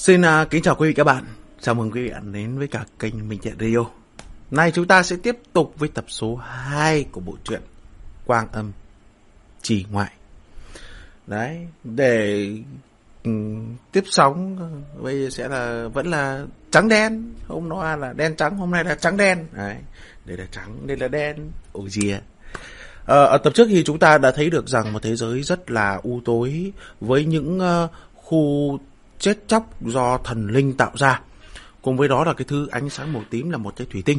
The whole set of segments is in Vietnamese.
Xin uh, kính chào quý vị các bạn. Chào mừng quý vị đến với cả kênh Minh Thiện Radio. Nay chúng ta sẽ tiếp tục với tập số 2 của bộ truyện Quang Âm Chỉ Ngoại. Đấy, để um, tiếp sóng bây giờ sẽ là vẫn là trắng đen, hôm nọ là đen trắng, hôm nay là trắng đen. Đấy, đây là trắng, đây là đen. Ồ gì à? Ờ, ở tập trước thì chúng ta đã thấy được rằng một thế giới rất là u tối với những uh, khu chết chóc do thần linh tạo ra. Cùng với đó là cái thứ ánh sáng màu tím là một cái thủy tinh.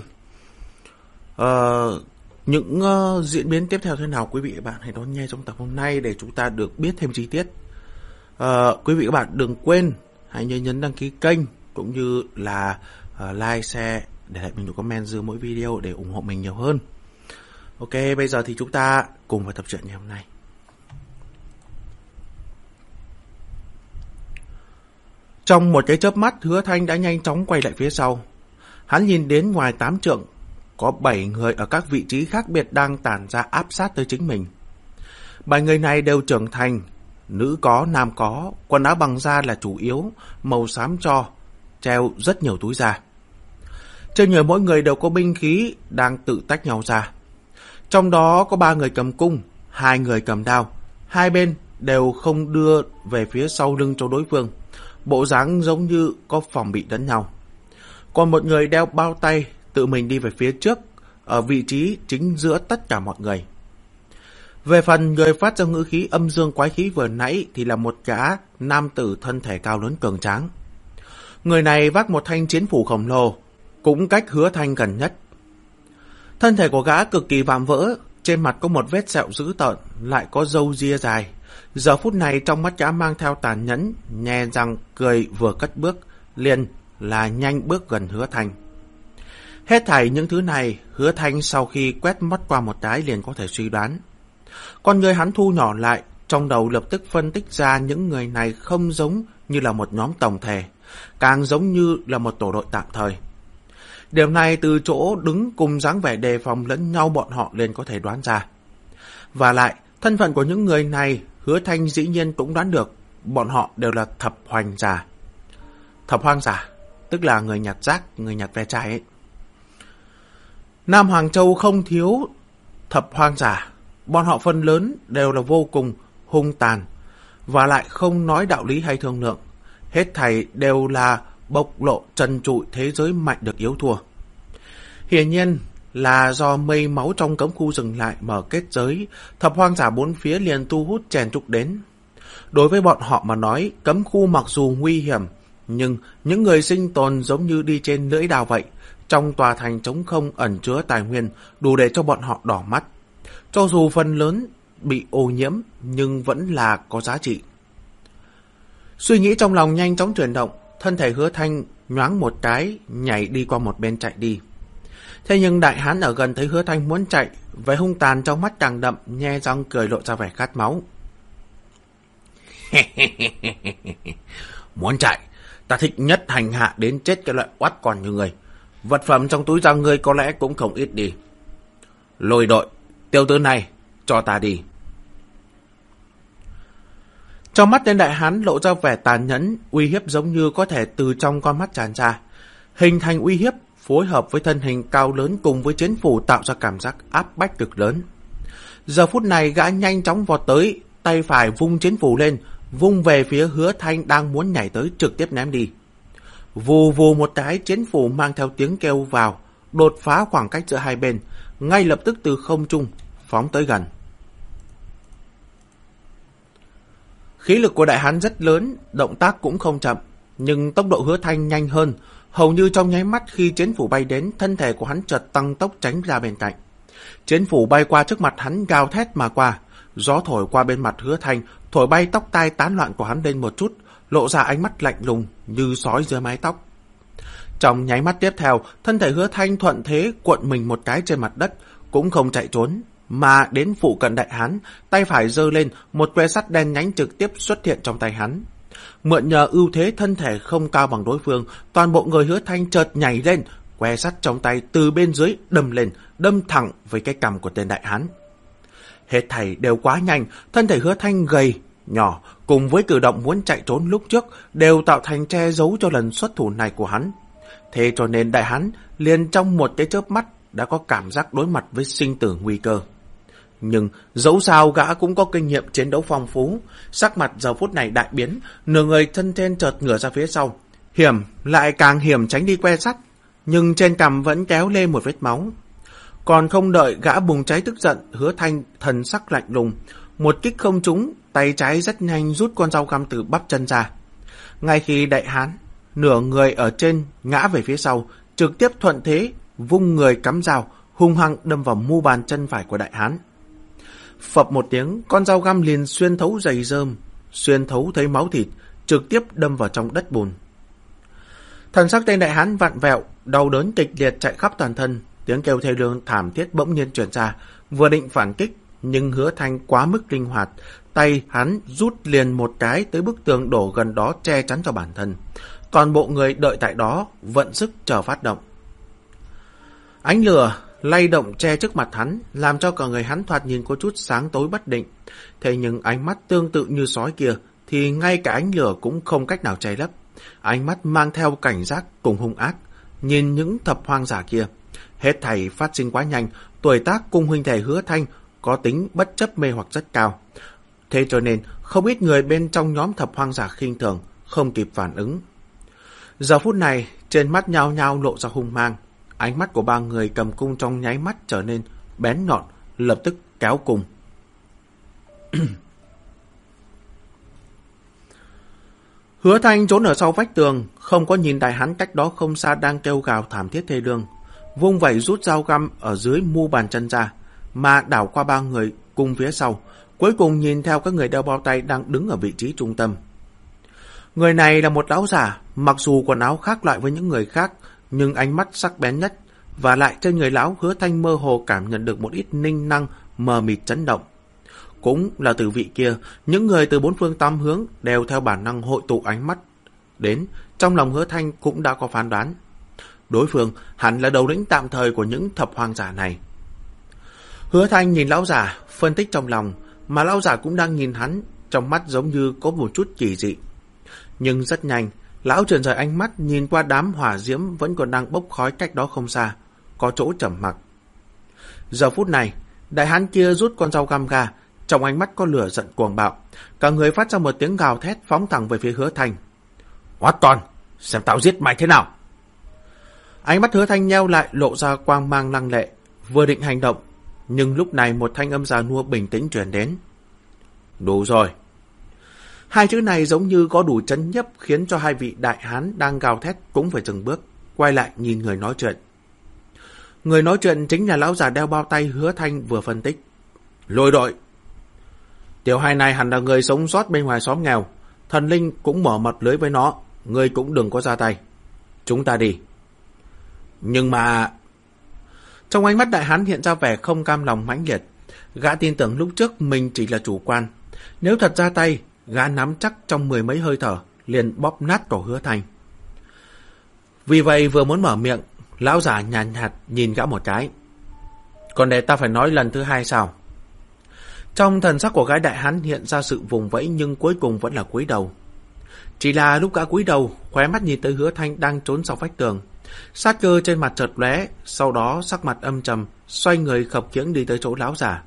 Uh, những uh, diễn biến tiếp theo thế nào quý vị và bạn hãy đón nghe trong tập hôm nay để chúng ta được biết thêm chi tiết. Uh, quý vị và bạn đừng quên hãy nhớ nhấn đăng ký kênh cũng như là uh, like, share để lại mình một comment dưới mỗi video để ủng hộ mình nhiều hơn. Ok, bây giờ thì chúng ta cùng vào tập truyện ngày hôm nay. Trong một cái chớp mắt, hứa thanh đã nhanh chóng quay lại phía sau. Hắn nhìn đến ngoài tám trượng, có bảy người ở các vị trí khác biệt đang tản ra áp sát tới chính mình. Bảy người này đều trưởng thành, nữ có, nam có, quần áo bằng da là chủ yếu, màu xám cho, treo rất nhiều túi da. Trên người mỗi người đều có binh khí đang tự tách nhau ra. Trong đó có ba người cầm cung, hai người cầm đao, hai bên đều không đưa về phía sau lưng cho đối phương. Bộ dáng giống như có phòng bị đánh nhau. Còn một người đeo bao tay, tự mình đi về phía trước, ở vị trí chính giữa tất cả mọi người. Về phần người phát ra ngữ khí âm dương quái khí vừa nãy thì là một gã nam tử thân thể cao lớn cường tráng. Người này vác một thanh chiến phủ khổng lồ, cũng cách hứa thanh gần nhất. Thân thể của gã cực kỳ vạm vỡ, trên mặt có một vết sẹo dữ tợn, lại có râu ria dài. Giờ phút này trong mắt gã mang theo tàn nhẫn, nhè răng cười vừa cất bước, liền là nhanh bước gần hứa thanh. Hết thảy những thứ này, hứa thanh sau khi quét mắt qua một cái liền có thể suy đoán. Con người hắn thu nhỏ lại, trong đầu lập tức phân tích ra những người này không giống như là một nhóm tổng thể, càng giống như là một tổ đội tạm thời. Điều này từ chỗ đứng cùng dáng vẻ đề phòng lẫn nhau bọn họ liền có thể đoán ra. Và lại, thân phận của những người này, hứa thanh dĩ nhiên cũng đoán được, bọn họ đều là thập hoành giả. Thập hoang giả, tức là người nhặt rác, người nhặt ve chai ấy. Nam Hoàng Châu không thiếu thập hoang giả, bọn họ phần lớn đều là vô cùng hung tàn, và lại không nói đạo lý hay thương lượng. Hết thầy đều là bộc lộ trần trụi thế giới mạnh được yếu thua. Hiển nhiên là do mây máu trong cấm khu dừng lại mở kết giới, thập hoang giả bốn phía liền tu hút chèn trục đến. Đối với bọn họ mà nói, cấm khu mặc dù nguy hiểm, nhưng những người sinh tồn giống như đi trên lưỡi đào vậy, trong tòa thành trống không ẩn chứa tài nguyên đủ để cho bọn họ đỏ mắt. Cho dù phần lớn bị ô nhiễm, nhưng vẫn là có giá trị. Suy nghĩ trong lòng nhanh chóng chuyển động, thân thể hứa thanh nhoáng một cái, nhảy đi qua một bên chạy đi. Thế nhưng đại hán ở gần thấy hứa thanh muốn chạy, vẻ hung tàn trong mắt càng đậm, nhe răng cười lộ ra vẻ khát máu. muốn chạy, ta thích nhất hành hạ đến chết cái loại oát còn như người. Vật phẩm trong túi răng ngươi có lẽ cũng không ít đi. Lôi đội, tiêu tứ này, cho ta đi. Trong mắt tên đại hán lộ ra vẻ tàn nhẫn, uy hiếp giống như có thể từ trong con mắt tràn ra. Hình thành uy hiếp, phối hợp với thân hình cao lớn cùng với chiến phủ tạo ra cảm giác áp bách cực lớn. Giờ phút này gã nhanh chóng vọt tới, tay phải vung chiến phủ lên, vung về phía hứa thanh đang muốn nhảy tới trực tiếp ném đi. Vù vù một cái chiến phủ mang theo tiếng kêu vào, đột phá khoảng cách giữa hai bên, ngay lập tức từ không trung, phóng tới gần. Khí lực của đại hán rất lớn, động tác cũng không chậm, nhưng tốc độ hứa thanh nhanh hơn. Hầu như trong nháy mắt khi chiến phủ bay đến, thân thể của hắn chợt tăng tốc tránh ra bên cạnh. Chiến phủ bay qua trước mặt hắn gào thét mà qua. Gió thổi qua bên mặt hứa thanh, thổi bay tóc tai tán loạn của hắn lên một chút, lộ ra ánh mắt lạnh lùng như sói dưới mái tóc. Trong nháy mắt tiếp theo, thân thể hứa thanh thuận thế cuộn mình một cái trên mặt đất, cũng không chạy trốn, mà đến phụ cận đại hán, tay phải giơ lên, một que sắt đen nhánh trực tiếp xuất hiện trong tay hắn. Mượn nhờ ưu thế thân thể không cao bằng đối phương, toàn bộ người hứa thanh chợt nhảy lên, que sắt trong tay từ bên dưới đâm lên, đâm thẳng với cái cằm của tên đại hán. Hết thảy đều quá nhanh, thân thể hứa thanh gầy, nhỏ cùng với cử động muốn chạy trốn lúc trước đều tạo thành che giấu cho lần xuất thủ này của hắn. Thế cho nên đại hán liền trong một cái chớp mắt đã có cảm giác đối mặt với sinh tử nguy cơ. Nhưng dẫu sao gã cũng có kinh nghiệm chiến đấu phong phú, sắc mặt giờ phút này đại biến, nửa người thân trên chợt ngửa ra phía sau. Hiểm, lại càng hiểm tránh đi que sắt, nhưng trên cằm vẫn kéo lên một vết máu. Còn không đợi gã bùng cháy tức giận, hứa thanh thần sắc lạnh lùng, một kích không trúng, tay trái rất nhanh rút con dao găm từ bắp chân ra. Ngay khi đại hán, nửa người ở trên ngã về phía sau, trực tiếp thuận thế, vung người cắm dao, hung hăng đâm vào mu bàn chân phải của đại hán. Phập một tiếng, con dao găm liền xuyên thấu dày rơm, xuyên thấu thấy máu thịt, trực tiếp đâm vào trong đất bùn. Thần sắc tên đại hán vặn vẹo, đau đớn kịch liệt chạy khắp toàn thân, tiếng kêu thê lương thảm thiết bỗng nhiên truyền ra, vừa định phản kích, nhưng hứa thanh quá mức linh hoạt, tay hắn rút liền một cái tới bức tường đổ gần đó che chắn cho bản thân. Toàn bộ người đợi tại đó, vận sức chờ phát động. Ánh lửa lay động che trước mặt hắn, làm cho cả người hắn thoạt nhìn có chút sáng tối bất định. Thế nhưng ánh mắt tương tự như sói kia, thì ngay cả ánh lửa cũng không cách nào che lấp. Ánh mắt mang theo cảnh giác cùng hung ác, nhìn những thập hoang giả kia. Hết thầy phát sinh quá nhanh, tuổi tác cùng huynh thầy hứa thanh có tính bất chấp mê hoặc rất cao. Thế cho nên, không ít người bên trong nhóm thập hoang giả khinh thường, không kịp phản ứng. Giờ phút này, trên mắt nhao nhao lộ ra hung mang. Ánh mắt của ba người cầm cung trong nháy mắt trở nên bén nhọn, lập tức kéo cùng. Hứa Thanh trốn ở sau vách tường, không có nhìn đại hắn cách đó không xa đang kêu gào thảm thiết thê lương. Vung vẩy rút dao găm ở dưới mu bàn chân ra, mà đảo qua ba người cùng phía sau, cuối cùng nhìn theo các người đeo bao tay đang đứng ở vị trí trung tâm. Người này là một lão giả, mặc dù quần áo khác loại với những người khác, nhưng ánh mắt sắc bén nhất, và lại trên người lão hứa thanh mơ hồ cảm nhận được một ít ninh năng mờ mịt chấn động. Cũng là từ vị kia, những người từ bốn phương tám hướng đều theo bản năng hội tụ ánh mắt. Đến, trong lòng hứa thanh cũng đã có phán đoán. Đối phương hẳn là đầu lĩnh tạm thời của những thập hoàng giả này. Hứa thanh nhìn lão giả, phân tích trong lòng, mà lão giả cũng đang nhìn hắn, trong mắt giống như có một chút kỳ dị. Nhưng rất nhanh, lão chuyển rời ánh mắt nhìn qua đám hỏa diễm vẫn còn đang bốc khói cách đó không xa, có chỗ trầm mặc. Giờ phút này, đại hán kia rút con dao găm ra, trong ánh mắt có lửa giận cuồng bạo. Cả người phát ra một tiếng gào thét phóng thẳng về phía hứa thanh. Hóa toàn, xem tao giết mày thế nào. Ánh mắt hứa thanh nheo lại lộ ra quang mang lăng lệ, vừa định hành động. Nhưng lúc này một thanh âm già nua bình tĩnh truyền đến. Đủ rồi. Hai chữ này giống như có đủ chấn nhấp khiến cho hai vị đại hán đang gào thét cũng phải dừng bước, quay lại nhìn người nói chuyện. Người nói chuyện chính là lão già đeo bao tay hứa thanh vừa phân tích. Lôi đội, Tiểu hai này hẳn là người sống sót bên ngoài xóm nghèo. Thần linh cũng mở mật lưới với nó. Ngươi cũng đừng có ra tay. Chúng ta đi. Nhưng mà... Trong ánh mắt đại hán hiện ra vẻ không cam lòng mãnh liệt. Gã tin tưởng lúc trước mình chỉ là chủ quan. Nếu thật ra tay, gã nắm chắc trong mười mấy hơi thở, liền bóp nát cổ hứa thành. Vì vậy vừa muốn mở miệng, lão giả nhàn nhạt nhìn gã một cái. Còn để ta phải nói lần thứ hai sao? Trong thần sắc của gái đại hán hiện ra sự vùng vẫy nhưng cuối cùng vẫn là cúi đầu. Chỉ là lúc gã cúi đầu, khóe mắt nhìn tới hứa thanh đang trốn sau vách tường. Sát cơ trên mặt chợt lóe, sau đó sắc mặt âm trầm, xoay người khập khiễng đi tới chỗ lão giả.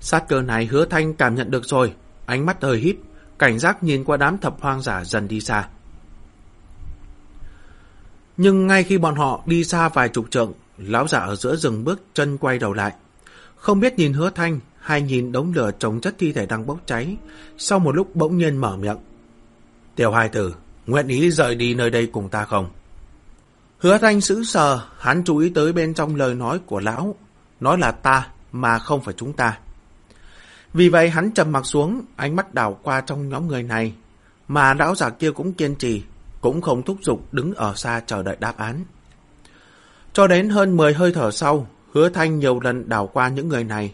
Sát cơ này hứa thanh cảm nhận được rồi, ánh mắt hơi híp, cảnh giác nhìn qua đám thập hoang giả dần đi xa. Nhưng ngay khi bọn họ đi xa vài chục trượng, lão giả ở giữa rừng bước chân quay đầu lại. Không biết nhìn hứa thanh hay nhìn đống lửa trồng chất thi thể đang bốc cháy, sau một lúc bỗng nhiên mở miệng. Tiểu hai tử, nguyện ý rời đi nơi đây cùng ta không? Hứa thanh sững sờ, hắn chú ý tới bên trong lời nói của lão, nói là ta mà không phải chúng ta. Vì vậy hắn trầm mặt xuống, ánh mắt đảo qua trong nhóm người này, mà lão giả kia cũng kiên trì, cũng không thúc giục đứng ở xa chờ đợi đáp án. Cho đến hơn 10 hơi thở sau, hứa thanh nhiều lần đảo qua những người này,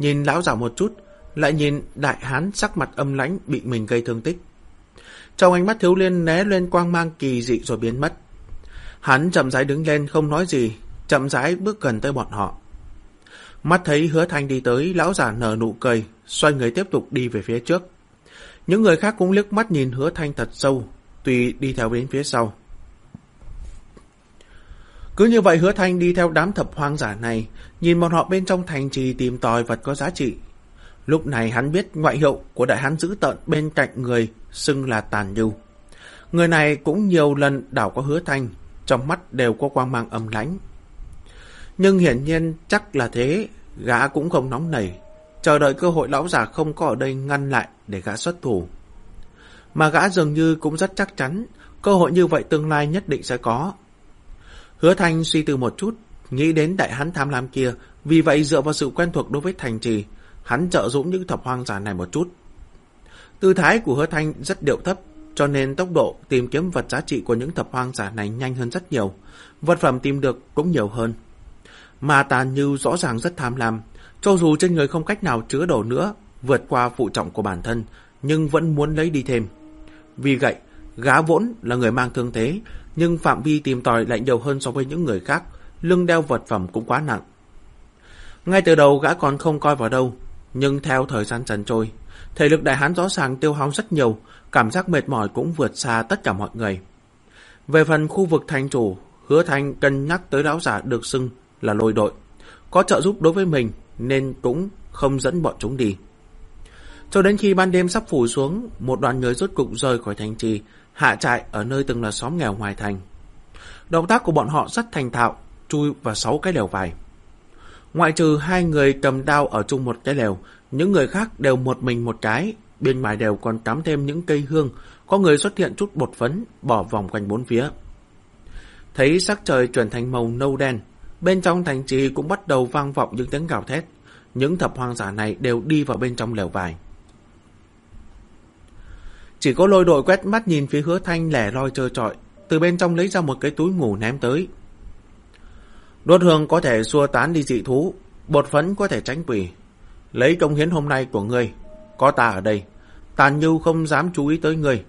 Nhìn lão giả một chút, lại nhìn đại hán sắc mặt âm lãnh bị mình gây thương tích. Trong ánh mắt thiếu liên né lên quang mang kỳ dị rồi biến mất. Hắn chậm rãi đứng lên không nói gì, chậm rãi bước gần tới bọn họ. Mắt thấy hứa thanh đi tới, lão giả nở nụ cười, xoay người tiếp tục đi về phía trước, Những người khác cũng liếc mắt nhìn hứa thanh thật sâu, tùy đi theo đến phía sau. Cứ như vậy hứa thanh đi theo đám thập hoang giả này, nhìn bọn họ bên trong thành trì tìm tòi vật có giá trị. Lúc này hắn biết ngoại hiệu của đại hán giữ tợn bên cạnh người xưng là tàn nhu. Người này cũng nhiều lần đảo qua hứa thanh, trong mắt đều có quang mang âm lãnh. Nhưng hiển nhiên chắc là thế, gã cũng không nóng nảy, chờ đợi cơ hội lão già không có ở đây ngăn lại để gã xuất thủ. Mà gã dường như cũng rất chắc chắn, cơ hội như vậy tương lai nhất định sẽ có. Hứa Thanh suy tư một chút, nghĩ đến đại hắn tham lam kia, vì vậy dựa vào sự quen thuộc đối với thành trì, hắn trợ dũng những thập hoang giả này một chút. Tư thái của hứa Thanh rất điệu thấp, cho nên tốc độ tìm kiếm vật giá trị của những thập hoang giả này nhanh hơn rất nhiều, vật phẩm tìm được cũng nhiều hơn. Mà tàn như rõ ràng rất tham lam, cho dù trên người không cách nào chứa đồ nữa, vượt qua phụ trọng của bản thân, nhưng vẫn muốn lấy đi thêm. Vì vậy, gã vốn là người mang thương thế, nhưng phạm vi tìm tòi lại nhiều hơn so với những người khác, lưng đeo vật phẩm cũng quá nặng. Ngay từ đầu gã còn không coi vào đâu, nhưng theo thời gian dần trôi, thể lực đại hán rõ ràng tiêu hao rất nhiều, cảm giác mệt mỏi cũng vượt xa tất cả mọi người. Về phần khu vực thành chủ, hứa thanh cân nhắc tới lão giả được xưng là lôi đội. Có trợ giúp đối với mình nên cũng không dẫn bọn chúng đi. Cho đến khi ban đêm sắp phủ xuống, một đoàn người rốt cục rời khỏi thành trì, hạ trại ở nơi từng là xóm nghèo ngoài thành. Động tác của bọn họ rất thành thạo, chui vào sáu cái lều vải. Ngoại trừ hai người cầm đao ở chung một cái lều, những người khác đều một mình một cái, bên ngoài đều còn cắm thêm những cây hương, có người xuất hiện chút bột phấn, bỏ vòng quanh bốn phía. Thấy sắc trời chuyển thành màu nâu đen, bên trong thành trì cũng bắt đầu vang vọng những tiếng gào thét. Những thập hoang giả này đều đi vào bên trong lều vải. Chỉ có lôi đội quét mắt nhìn phía hứa thanh lẻ loi trơ trọi, từ bên trong lấy ra một cái túi ngủ ném tới. Đốt hương có thể xua tán đi dị thú, bột phấn có thể tránh quỷ. Lấy công hiến hôm nay của ngươi, có ta ở đây, tàn như không dám chú ý tới ngươi.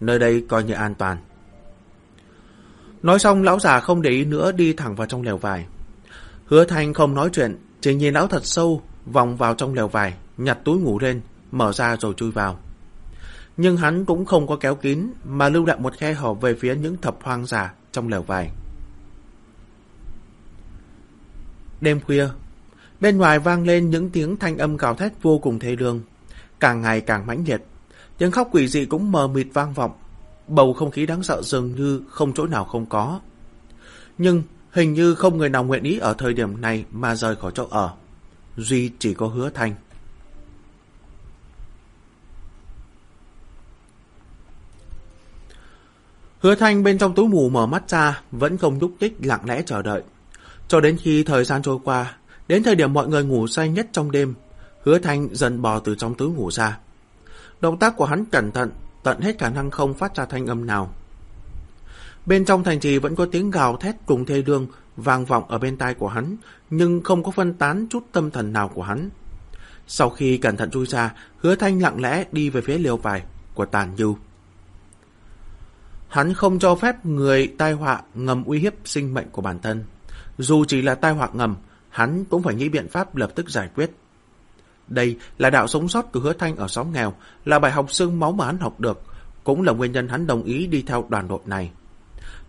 Nơi đây coi như an toàn. Nói xong lão già không để ý nữa đi thẳng vào trong lều vải. Hứa thanh không nói chuyện, chỉ nhìn lão thật sâu, vòng vào trong lều vải, nhặt túi ngủ lên, mở ra rồi chui vào nhưng hắn cũng không có kéo kín mà lưu lại một khe hở về phía những thập hoang giả trong lều vải. Đêm khuya, bên ngoài vang lên những tiếng thanh âm gào thét vô cùng thê lương, càng ngày càng mãnh liệt. Tiếng khóc quỷ dị cũng mờ mịt vang vọng, bầu không khí đáng sợ dường như không chỗ nào không có. Nhưng hình như không người nào nguyện ý ở thời điểm này mà rời khỏi chỗ ở. Duy chỉ có hứa thanh. Hứa Thanh bên trong túi mù mở mắt ra, vẫn không nhúc tích lặng lẽ chờ đợi. Cho đến khi thời gian trôi qua, đến thời điểm mọi người ngủ say nhất trong đêm, Hứa Thanh dần bò từ trong túi ngủ ra. Động tác của hắn cẩn thận, tận hết khả năng không phát ra thanh âm nào. Bên trong thành trì vẫn có tiếng gào thét cùng thê lương vang vọng ở bên tai của hắn, nhưng không có phân tán chút tâm thần nào của hắn. Sau khi cẩn thận chui ra, Hứa Thanh lặng lẽ đi về phía liều vải của Tàn dư. Hắn không cho phép người tai họa ngầm uy hiếp sinh mệnh của bản thân. Dù chỉ là tai họa ngầm, hắn cũng phải nghĩ biện pháp lập tức giải quyết. Đây là đạo sống sót của hứa thanh ở xóm nghèo, là bài học xương máu mà hắn học được, cũng là nguyên nhân hắn đồng ý đi theo đoàn đội này.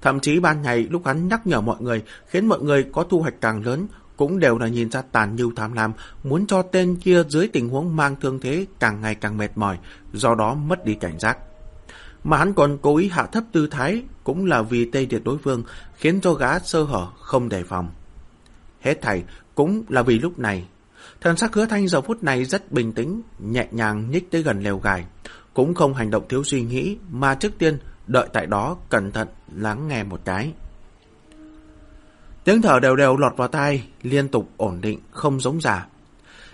Thậm chí ban ngày lúc hắn nhắc nhở mọi người, khiến mọi người có thu hoạch càng lớn, cũng đều là nhìn ra tàn như tham lam, muốn cho tên kia dưới tình huống mang thương thế càng ngày càng mệt mỏi, do đó mất đi cảnh giác. Mà hắn còn cố ý hạ thấp tư thái cũng là vì tê điệt đối phương khiến cho gã sơ hở không đề phòng. Hết thảy cũng là vì lúc này. Thần sắc hứa thanh giờ phút này rất bình tĩnh, nhẹ nhàng nhích tới gần lều gài. Cũng không hành động thiếu suy nghĩ mà trước tiên đợi tại đó cẩn thận lắng nghe một cái. Tiếng thở đều đều lọt vào tai, liên tục ổn định, không giống giả.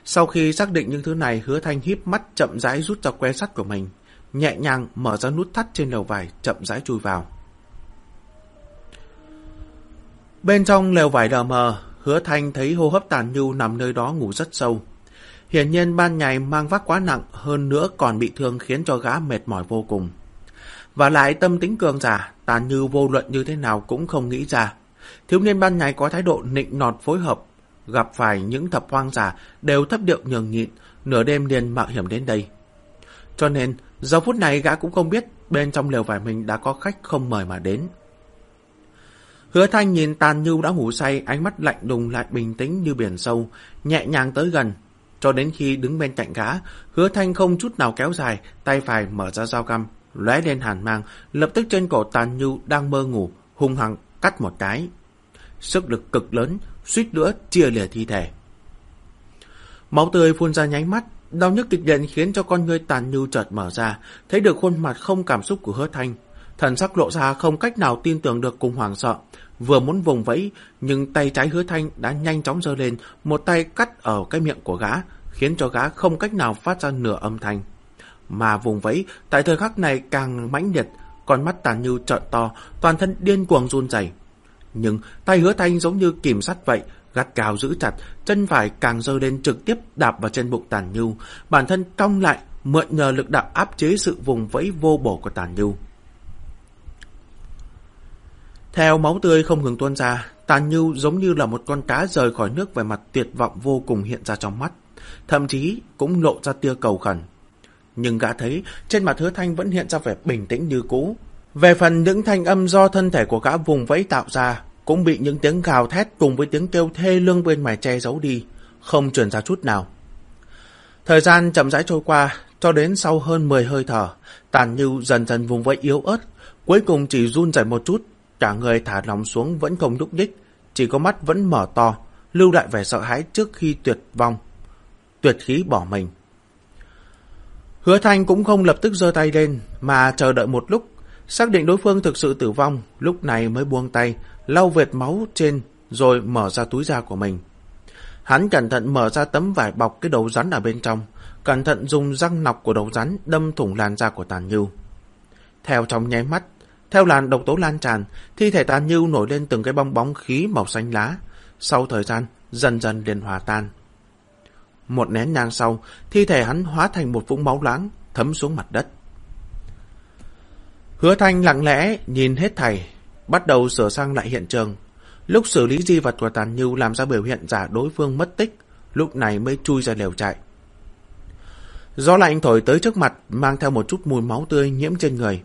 Sau khi xác định những thứ này, hứa thanh híp mắt chậm rãi rút ra que sắt của mình nhẹ nhàng mở ra nút thắt trên đầu vải, chậm rãi chui vào. Bên trong lều vải đờ mờ, hứa thanh thấy hô hấp tàn nhu nằm nơi đó ngủ rất sâu. Hiển nhiên ban ngày mang vác quá nặng, hơn nữa còn bị thương khiến cho gã mệt mỏi vô cùng. Và lại tâm tính cường giả, tàn như vô luận như thế nào cũng không nghĩ ra. Thiếu niên ban ngày có thái độ nịnh nọt phối hợp, gặp phải những thập hoang giả đều thấp điệu nhường nhịn, nửa đêm liền mạo hiểm đến đây. Cho nên, Giờ phút này gã cũng không biết bên trong lều vải mình đã có khách không mời mà đến. Hứa Thanh nhìn Tàn Nhu đã ngủ say, ánh mắt lạnh đùng lại bình tĩnh như biển sâu, nhẹ nhàng tới gần. Cho đến khi đứng bên cạnh gã, Hứa Thanh không chút nào kéo dài, tay phải mở ra dao găm, lóe lên hàn mang, lập tức trên cổ Tàn Nhu đang mơ ngủ, hung hăng cắt một cái. Sức lực cực lớn, suýt nữa chia lìa thi thể. Máu tươi phun ra nháy mắt, đau nhức kịch liệt khiến cho con người Tàn Nhu chợt mở ra, thấy được khuôn mặt không cảm xúc của Hứa Thanh. Thần sắc lộ ra không cách nào tin tưởng được cùng hoảng sợ, vừa muốn vùng vẫy, nhưng tay trái hứa thanh đã nhanh chóng giơ lên, một tay cắt ở cái miệng của gã, khiến cho gã không cách nào phát ra nửa âm thanh. Mà vùng vẫy, tại thời khắc này càng mãnh liệt, con mắt tàn như trợn to, toàn thân điên cuồng run rẩy. Nhưng tay hứa thanh giống như kìm sắt vậy, gắt cao giữ chặt, chân phải càng giơ lên trực tiếp đạp vào trên bụng tàn nhu, bản thân cong lại, mượn nhờ lực đạo áp chế sự vùng vẫy vô bổ của tàn nhu. Theo máu tươi không ngừng tuôn ra, Tàn Nhu giống như là một con cá rời khỏi nước về mặt tuyệt vọng vô cùng hiện ra trong mắt, thậm chí cũng lộ ra tia cầu khẩn. Nhưng gã thấy trên mặt hứa thanh vẫn hiện ra vẻ bình tĩnh như cũ. Về phần những thanh âm do thân thể của gã vùng vẫy tạo ra, cũng bị những tiếng gào thét cùng với tiếng kêu thê lương bên ngoài che giấu đi, không truyền ra chút nào. Thời gian chậm rãi trôi qua, cho đến sau hơn 10 hơi thở, Tàn Nhu dần dần vùng vẫy yếu ớt, cuối cùng chỉ run rẩy một chút Cả người thả lòng xuống vẫn không đúc đích, chỉ có mắt vẫn mở to, lưu lại vẻ sợ hãi trước khi tuyệt vong. Tuyệt khí bỏ mình. Hứa Thanh cũng không lập tức giơ tay lên, mà chờ đợi một lúc, xác định đối phương thực sự tử vong, lúc này mới buông tay, lau vệt máu trên, rồi mở ra túi da của mình. Hắn cẩn thận mở ra tấm vải bọc cái đầu rắn ở bên trong, cẩn thận dùng răng nọc của đầu rắn đâm thủng làn da của tàn nhưu. Theo trong nháy mắt, theo làn độc tố lan tràn, thi thể tàn như nổi lên từng cái bong bóng khí màu xanh lá. Sau thời gian, dần dần liền hòa tan. Một nén nhang sau, thi thể hắn hóa thành một vũng máu láng, thấm xuống mặt đất. Hứa Thanh lặng lẽ nhìn hết thầy, bắt đầu sửa sang lại hiện trường. Lúc xử lý di vật của Tàn Như làm ra biểu hiện giả đối phương mất tích, lúc này mới chui ra lều chạy. Gió lạnh thổi tới trước mặt, mang theo một chút mùi máu tươi nhiễm trên người.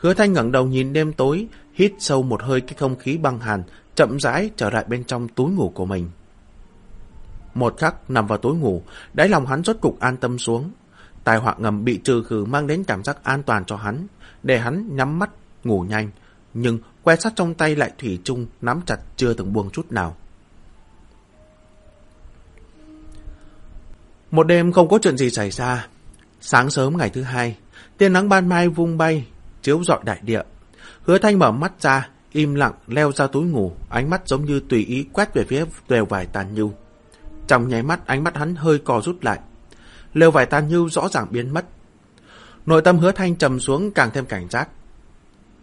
Hứa Thanh ngẩng đầu nhìn đêm tối, hít sâu một hơi cái không khí băng hàn, chậm rãi trở lại bên trong túi ngủ của mình. Một khắc nằm vào túi ngủ, đáy lòng hắn rốt cục an tâm xuống. Tài họa ngầm bị trừ khử mang đến cảm giác an toàn cho hắn, để hắn nhắm mắt, ngủ nhanh, nhưng que sắt trong tay lại thủy chung nắm chặt chưa từng buông chút nào. Một đêm không có chuyện gì xảy ra. Sáng sớm ngày thứ hai, tia nắng ban mai vung bay, chiếu rọi đại địa. Hứa Thanh mở mắt ra, im lặng leo ra túi ngủ, ánh mắt giống như tùy ý quét về phía lều vải tàn nhu. Trong nháy mắt, ánh mắt hắn hơi co rút lại. Lều vải tàn nhu rõ ràng biến mất. Nội tâm hứa thanh trầm xuống càng thêm cảnh giác.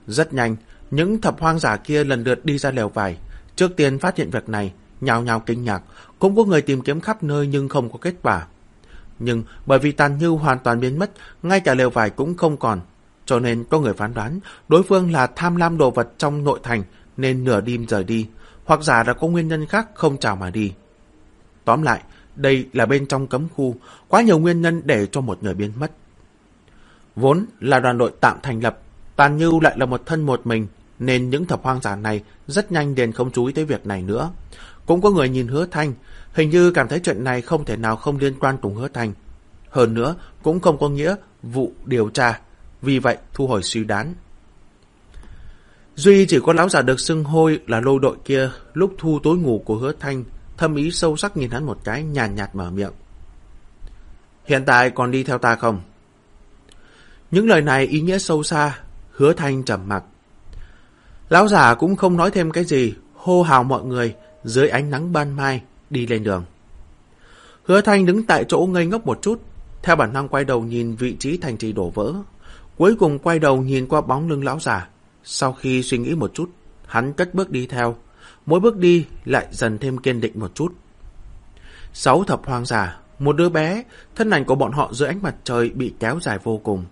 Rất nhanh, những thập hoang giả kia lần lượt đi ra lều vải. Trước tiên phát hiện việc này, nhào nhào kinh ngạc, cũng có người tìm kiếm khắp nơi nhưng không có kết quả. Nhưng bởi vì tàn như hoàn toàn biến mất, ngay cả lều vải cũng không còn, cho nên có người phán đoán đối phương là tham lam đồ vật trong nội thành nên nửa đêm rời đi, hoặc giả là có nguyên nhân khác không chào mà đi. Tóm lại, đây là bên trong cấm khu, quá nhiều nguyên nhân để cho một người biến mất. Vốn là đoàn đội tạm thành lập, Tàn Như lại là một thân một mình, nên những thập hoang giả này rất nhanh liền không chú ý tới việc này nữa. Cũng có người nhìn hứa thanh, hình như cảm thấy chuyện này không thể nào không liên quan cùng hứa thanh. Hơn nữa, cũng không có nghĩa vụ điều tra vì vậy thu hồi suy đoán. Duy chỉ có lão già được xưng hôi là lô đội kia lúc thu tối ngủ của hứa thanh, thâm ý sâu sắc nhìn hắn một cái nhàn nhạt, nhạt mở miệng. Hiện tại còn đi theo ta không? Những lời này ý nghĩa sâu xa, hứa thanh trầm mặc. Lão giả cũng không nói thêm cái gì, hô hào mọi người dưới ánh nắng ban mai đi lên đường. Hứa thanh đứng tại chỗ ngây ngốc một chút, theo bản năng quay đầu nhìn vị trí thành trì đổ vỡ, Cuối cùng quay đầu nhìn qua bóng lưng lão già. Sau khi suy nghĩ một chút, hắn cất bước đi theo. Mỗi bước đi lại dần thêm kiên định một chút. Sáu thập hoang giả, một đứa bé, thân ảnh của bọn họ dưới ánh mặt trời bị kéo dài vô cùng.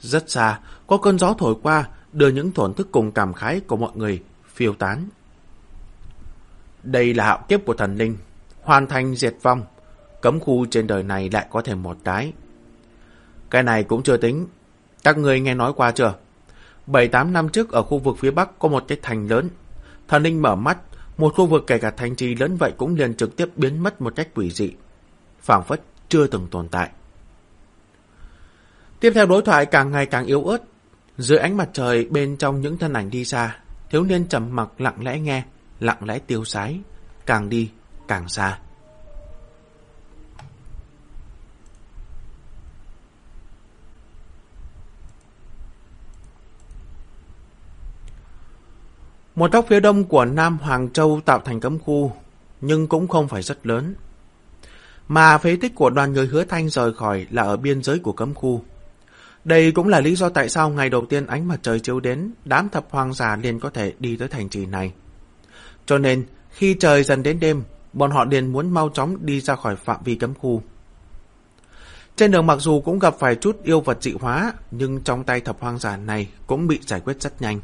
Rất xa, có cơn gió thổi qua, đưa những thổn thức cùng cảm khái của mọi người phiêu tán. Đây là hạo kiếp của thần linh, hoàn thành diệt vong. Cấm khu trên đời này lại có thể một cái. Cái này cũng chưa tính. Các người nghe nói qua chưa? 7-8 năm trước ở khu vực phía Bắc có một cái thành lớn. Thần Ninh mở mắt, một khu vực kể cả thành trì lớn vậy cũng liền trực tiếp biến mất một cách quỷ dị. phảng phất chưa từng tồn tại. Tiếp theo đối thoại càng ngày càng yếu ớt. Dưới ánh mặt trời bên trong những thân ảnh đi xa, thiếu niên trầm mặc lặng lẽ nghe, lặng lẽ tiêu sái, càng đi càng xa. Một góc phía đông của Nam Hoàng Châu tạo thành cấm khu, nhưng cũng không phải rất lớn. Mà phế tích của đoàn người hứa thanh rời khỏi là ở biên giới của cấm khu. Đây cũng là lý do tại sao ngày đầu tiên ánh mặt trời chiếu đến, đám thập hoàng giả liền có thể đi tới thành trì này. Cho nên, khi trời dần đến đêm, bọn họ liền muốn mau chóng đi ra khỏi phạm vi cấm khu. Trên đường mặc dù cũng gặp phải chút yêu vật dị hóa, nhưng trong tay thập hoang giả này cũng bị giải quyết rất nhanh.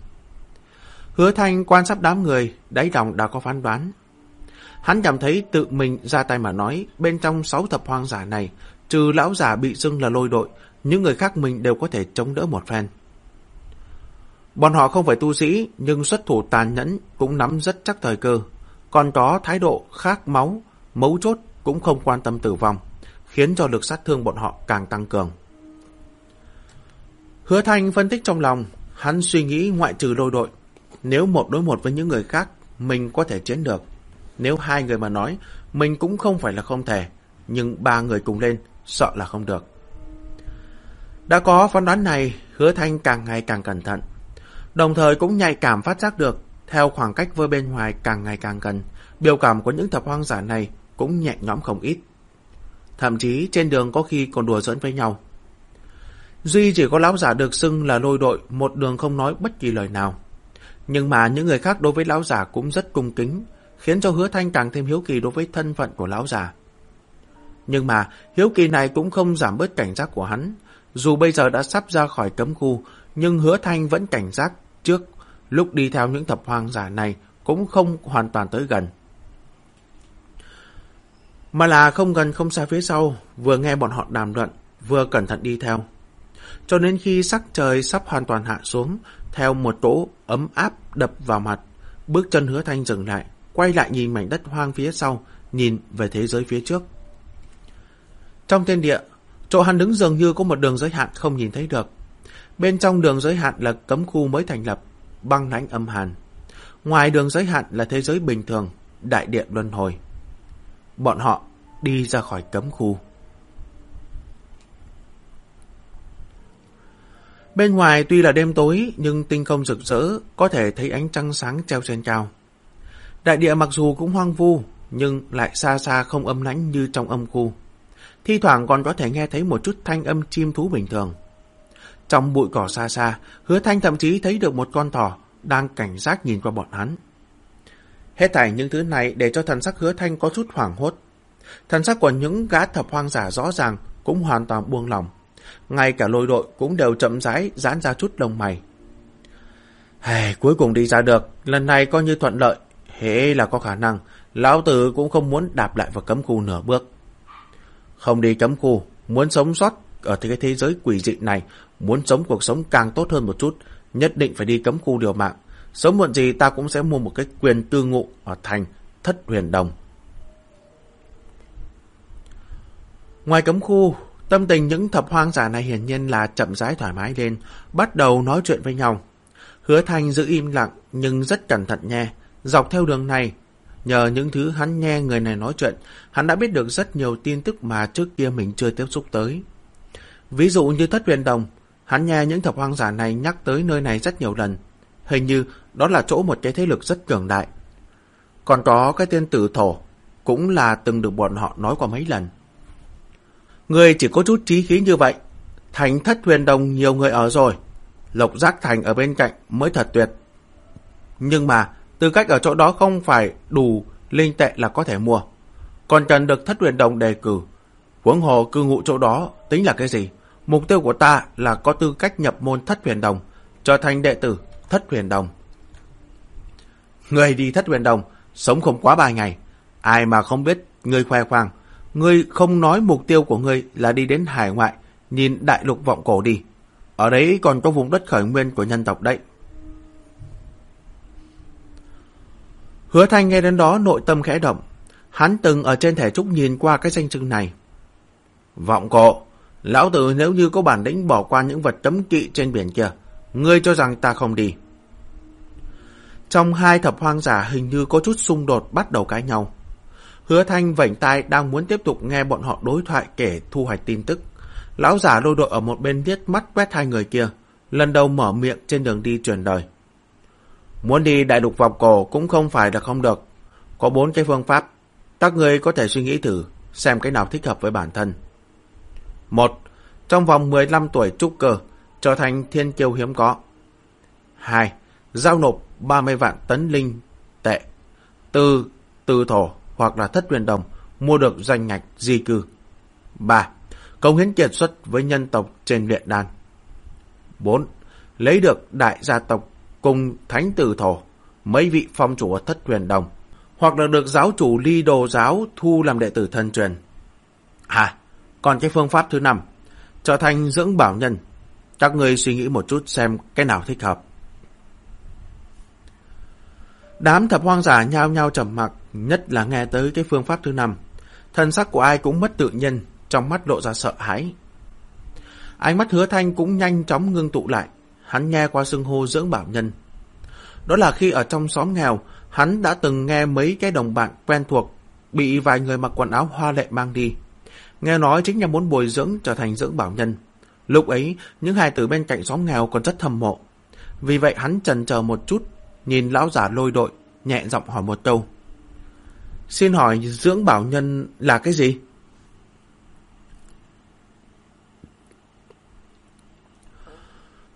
Hứa Thanh quan sát đám người, đáy lòng đã có phán đoán. Hắn cảm thấy tự mình ra tay mà nói, bên trong sáu thập hoang giả này, trừ lão giả bị xưng là lôi đội, những người khác mình đều có thể chống đỡ một phen. Bọn họ không phải tu sĩ, nhưng xuất thủ tàn nhẫn cũng nắm rất chắc thời cơ, còn có thái độ khác máu, mấu chốt cũng không quan tâm tử vong, khiến cho lực sát thương bọn họ càng tăng cường. Hứa Thanh phân tích trong lòng, hắn suy nghĩ ngoại trừ lôi đội, nếu một đối một với những người khác, mình có thể chiến được. Nếu hai người mà nói, mình cũng không phải là không thể, nhưng ba người cùng lên, sợ là không được. Đã có phán đoán này, hứa thanh càng ngày càng cẩn thận. Đồng thời cũng nhạy cảm phát giác được, theo khoảng cách với bên ngoài càng ngày càng gần, biểu cảm của những thập hoang giả này cũng nhẹ nhõm không ít. Thậm chí trên đường có khi còn đùa giỡn với nhau. Duy chỉ có lão giả được xưng là lôi đội, một đường không nói bất kỳ lời nào. Nhưng mà những người khác đối với lão giả cũng rất cung kính, khiến cho hứa thanh càng thêm hiếu kỳ đối với thân phận của lão giả. Nhưng mà hiếu kỳ này cũng không giảm bớt cảnh giác của hắn. Dù bây giờ đã sắp ra khỏi cấm khu, nhưng hứa thanh vẫn cảnh giác trước lúc đi theo những thập hoang giả này cũng không hoàn toàn tới gần. Mà là không gần không xa phía sau, vừa nghe bọn họ đàm luận, vừa cẩn thận đi theo. Cho đến khi sắc trời sắp hoàn toàn hạ xuống, theo một cỗ ấm áp đập vào mặt, bước chân hứa thanh dừng lại, quay lại nhìn mảnh đất hoang phía sau, nhìn về thế giới phía trước. Trong thiên địa, chỗ hắn đứng dường như có một đường giới hạn không nhìn thấy được. Bên trong đường giới hạn là cấm khu mới thành lập, băng lãnh âm hàn. Ngoài đường giới hạn là thế giới bình thường, đại địa luân hồi. Bọn họ đi ra khỏi cấm khu. Bên ngoài tuy là đêm tối nhưng tinh không rực rỡ, có thể thấy ánh trăng sáng treo trên cao. Đại địa mặc dù cũng hoang vu, nhưng lại xa xa không âm lãnh như trong âm khu. Thi thoảng còn có thể nghe thấy một chút thanh âm chim thú bình thường. Trong bụi cỏ xa xa, hứa thanh thậm chí thấy được một con thỏ đang cảnh giác nhìn qua bọn hắn. Hết thảy những thứ này để cho thần sắc hứa thanh có chút hoảng hốt. Thần sắc của những gã thập hoang giả rõ ràng cũng hoàn toàn buông lòng. Ngay cả lôi đội cũng đều chậm rãi giãn ra chút lông mày. Hey, cuối cùng đi ra được, lần này coi như thuận lợi. Hễ là có khả năng, lão tử cũng không muốn đạp lại vào cấm khu nửa bước. Không đi cấm khu, muốn sống sót ở cái thế giới quỷ dị này, muốn sống cuộc sống càng tốt hơn một chút, nhất định phải đi cấm khu điều mạng. Sớm muộn gì ta cũng sẽ mua một cái quyền tư ngụ ở thành thất huyền đồng. Ngoài cấm khu, tâm tình những thập hoang giả này hiển nhiên là chậm rãi thoải mái lên, bắt đầu nói chuyện với nhau. Hứa thanh giữ im lặng nhưng rất cẩn thận nghe. Dọc theo đường này, nhờ những thứ hắn nghe người này nói chuyện, hắn đã biết được rất nhiều tin tức mà trước kia mình chưa tiếp xúc tới. Ví dụ như thất huyền đồng, hắn nghe những thập hoang giả này nhắc tới nơi này rất nhiều lần. Hình như đó là chỗ một cái thế lực rất cường đại. Còn có cái tên tử thổ, cũng là từng được bọn họ nói qua mấy lần. Người chỉ có chút trí khí như vậy. Thành thất huyền đồng nhiều người ở rồi. Lộc giác thành ở bên cạnh mới thật tuyệt. Nhưng mà, tư cách ở chỗ đó không phải đủ linh tệ là có thể mua. Còn cần được thất huyền đồng đề cử. Huống hồ cư ngụ chỗ đó tính là cái gì? Mục tiêu của ta là có tư cách nhập môn thất huyền đồng, trở thành đệ tử thất huyền đồng. Người đi thất huyền đồng, sống không quá ba ngày. Ai mà không biết người khoe khoang, Ngươi không nói mục tiêu của ngươi là đi đến hải ngoại, nhìn đại lục vọng cổ đi. Ở đấy còn có vùng đất khởi nguyên của nhân tộc đấy. Hứa Thanh nghe đến đó nội tâm khẽ động. Hắn từng ở trên thẻ trúc nhìn qua cái danh chưng này. Vọng cổ, lão tử nếu như có bản lĩnh bỏ qua những vật cấm kỵ trên biển kia, ngươi cho rằng ta không đi. Trong hai thập hoang giả hình như có chút xung đột bắt đầu cãi nhau. Hứa Thanh vảnh tai đang muốn tiếp tục nghe bọn họ đối thoại kể thu hoạch tin tức. Lão giả lôi đội ở một bên liếc mắt quét hai người kia, lần đầu mở miệng trên đường đi truyền đời. Muốn đi đại lục vòng cổ cũng không phải là không được. Có bốn cái phương pháp. Các người có thể suy nghĩ thử, xem cái nào thích hợp với bản thân. Một, trong vòng 15 tuổi trúc cơ, trở thành thiên kiêu hiếm có. Hai, giao nộp 30 vạn tấn linh tệ. Từ từ thổ hoặc là thất huyền đồng mua được danh ngạch di cư. 3. Công hiến kiệt xuất với nhân tộc trên luyện đan. 4. Lấy được đại gia tộc cùng thánh tử thổ, mấy vị phong chủ ở thất huyền đồng, hoặc là được giáo chủ ly đồ giáo thu làm đệ tử thân truyền. À, còn cái phương pháp thứ năm, trở thành dưỡng bảo nhân. Các người suy nghĩ một chút xem cái nào thích hợp. Đám thập hoang giả nhao nhao trầm mặc, nhất là nghe tới cái phương pháp thứ năm. Thân sắc của ai cũng mất tự nhiên, trong mắt lộ ra sợ hãi. Ánh mắt hứa thanh cũng nhanh chóng ngưng tụ lại, hắn nghe qua xưng hô dưỡng bảo nhân. Đó là khi ở trong xóm nghèo, hắn đã từng nghe mấy cái đồng bạn quen thuộc bị vài người mặc quần áo hoa lệ mang đi. Nghe nói chính là muốn bồi dưỡng trở thành dưỡng bảo nhân. Lúc ấy, những hài tử bên cạnh xóm nghèo còn rất thầm mộ. Vì vậy hắn trần chờ một chút, nhìn lão giả lôi đội, nhẹ giọng hỏi một câu. Xin hỏi dưỡng bảo nhân là cái gì?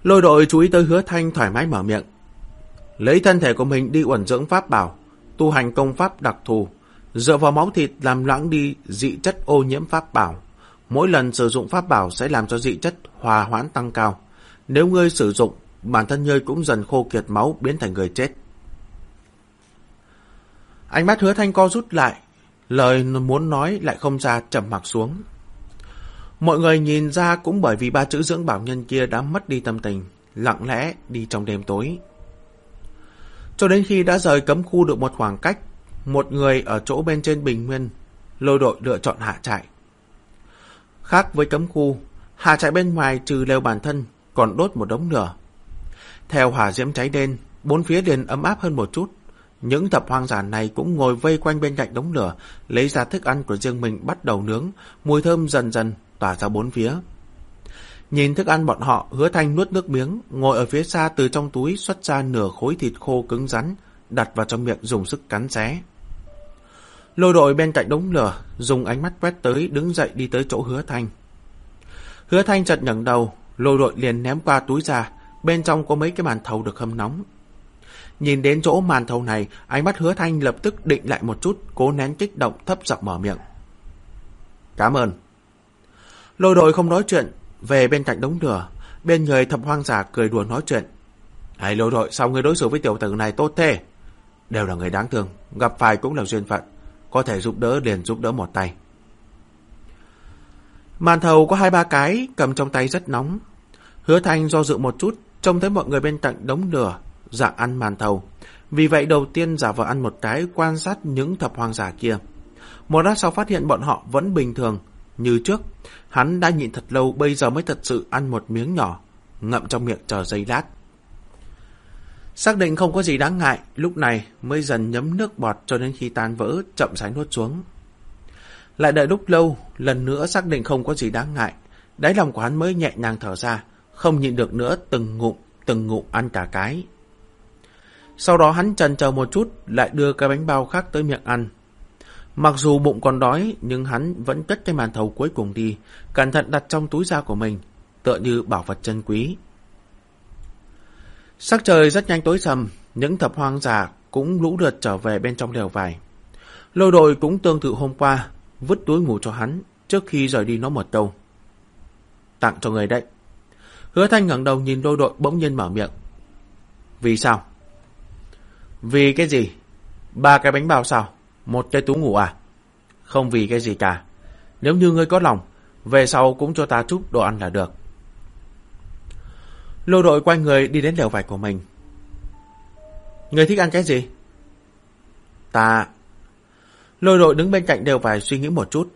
Lôi đội chú ý tới hứa thanh thoải mái mở miệng. Lấy thân thể của mình đi uẩn dưỡng pháp bảo, tu hành công pháp đặc thù, dựa vào máu thịt làm loãng đi dị chất ô nhiễm pháp bảo. Mỗi lần sử dụng pháp bảo sẽ làm cho dị chất hòa hoãn tăng cao. Nếu ngươi sử dụng, bản thân ngươi cũng dần khô kiệt máu biến thành người chết. Ánh mắt hứa thanh co rút lại, lời muốn nói lại không ra trầm mặc xuống. Mọi người nhìn ra cũng bởi vì ba chữ dưỡng bảo nhân kia đã mất đi tâm tình, lặng lẽ đi trong đêm tối. Cho đến khi đã rời cấm khu được một khoảng cách, một người ở chỗ bên trên bình nguyên, lôi đội lựa chọn hạ trại. Khác với cấm khu, hạ trại bên ngoài trừ lều bản thân, còn đốt một đống lửa. Theo hỏa diễm cháy đen, bốn phía liền ấm áp hơn một chút. Những thập hoang giả này cũng ngồi vây quanh bên cạnh đống lửa, lấy ra thức ăn của riêng mình bắt đầu nướng, mùi thơm dần dần tỏa ra bốn phía. Nhìn thức ăn bọn họ, hứa thanh nuốt nước miếng, ngồi ở phía xa từ trong túi xuất ra nửa khối thịt khô cứng rắn, đặt vào trong miệng dùng sức cắn xé. Lôi đội bên cạnh đống lửa, dùng ánh mắt quét tới, đứng dậy đi tới chỗ hứa thanh. Hứa thanh chợt ngẩng đầu, lôi đội liền ném qua túi ra, bên trong có mấy cái màn thầu được hâm nóng. Nhìn đến chỗ màn thầu này, ánh mắt hứa thanh lập tức định lại một chút, cố nén kích động thấp giọng mở miệng. Cảm ơn. Lôi đội không nói chuyện, về bên cạnh đống lửa, bên người thập hoang giả cười đùa nói chuyện. Hãy lôi đội, sao người đối xử với tiểu tử này tốt thế? Đều là người đáng thương, gặp phải cũng là duyên phận, có thể giúp đỡ liền giúp đỡ một tay. Màn thầu có hai ba cái, cầm trong tay rất nóng. Hứa Thanh do dự một chút, trông thấy mọi người bên cạnh đống lửa, giả ăn màn thầu. Vì vậy đầu tiên giả vờ ăn một cái quan sát những thập hoàng giả kia. Một lát sau phát hiện bọn họ vẫn bình thường, như trước. Hắn đã nhịn thật lâu bây giờ mới thật sự ăn một miếng nhỏ, ngậm trong miệng chờ giây lát. Xác định không có gì đáng ngại, lúc này mới dần nhấm nước bọt cho đến khi tan vỡ, chậm rãi nuốt xuống. Lại đợi lúc lâu, lần nữa xác định không có gì đáng ngại, đáy lòng của hắn mới nhẹ nhàng thở ra, không nhịn được nữa từng ngụm, từng ngụm ăn cả cái. Sau đó hắn chần chờ một chút, lại đưa cái bánh bao khác tới miệng ăn. Mặc dù bụng còn đói, nhưng hắn vẫn cất cái màn thầu cuối cùng đi, cẩn thận đặt trong túi da của mình, tựa như bảo vật chân quý. Sắc trời rất nhanh tối sầm, những thập hoang giả cũng lũ lượt trở về bên trong lều vải. Lôi đội cũng tương tự hôm qua, vứt túi ngủ cho hắn, trước khi rời đi nó một câu. Tặng cho người đấy. Hứa thanh ngẩng đầu nhìn lôi đội bỗng nhiên mở miệng. Vì sao? Vì cái gì? Ba cái bánh bao sao? Một cái túi ngủ à? Không vì cái gì cả. Nếu như ngươi có lòng, Về sau cũng cho ta chút đồ ăn là được. Lô đội quay người đi đến lều vải của mình. Người thích ăn cái gì? Ta... Lôi đội đứng bên cạnh đều phải suy nghĩ một chút.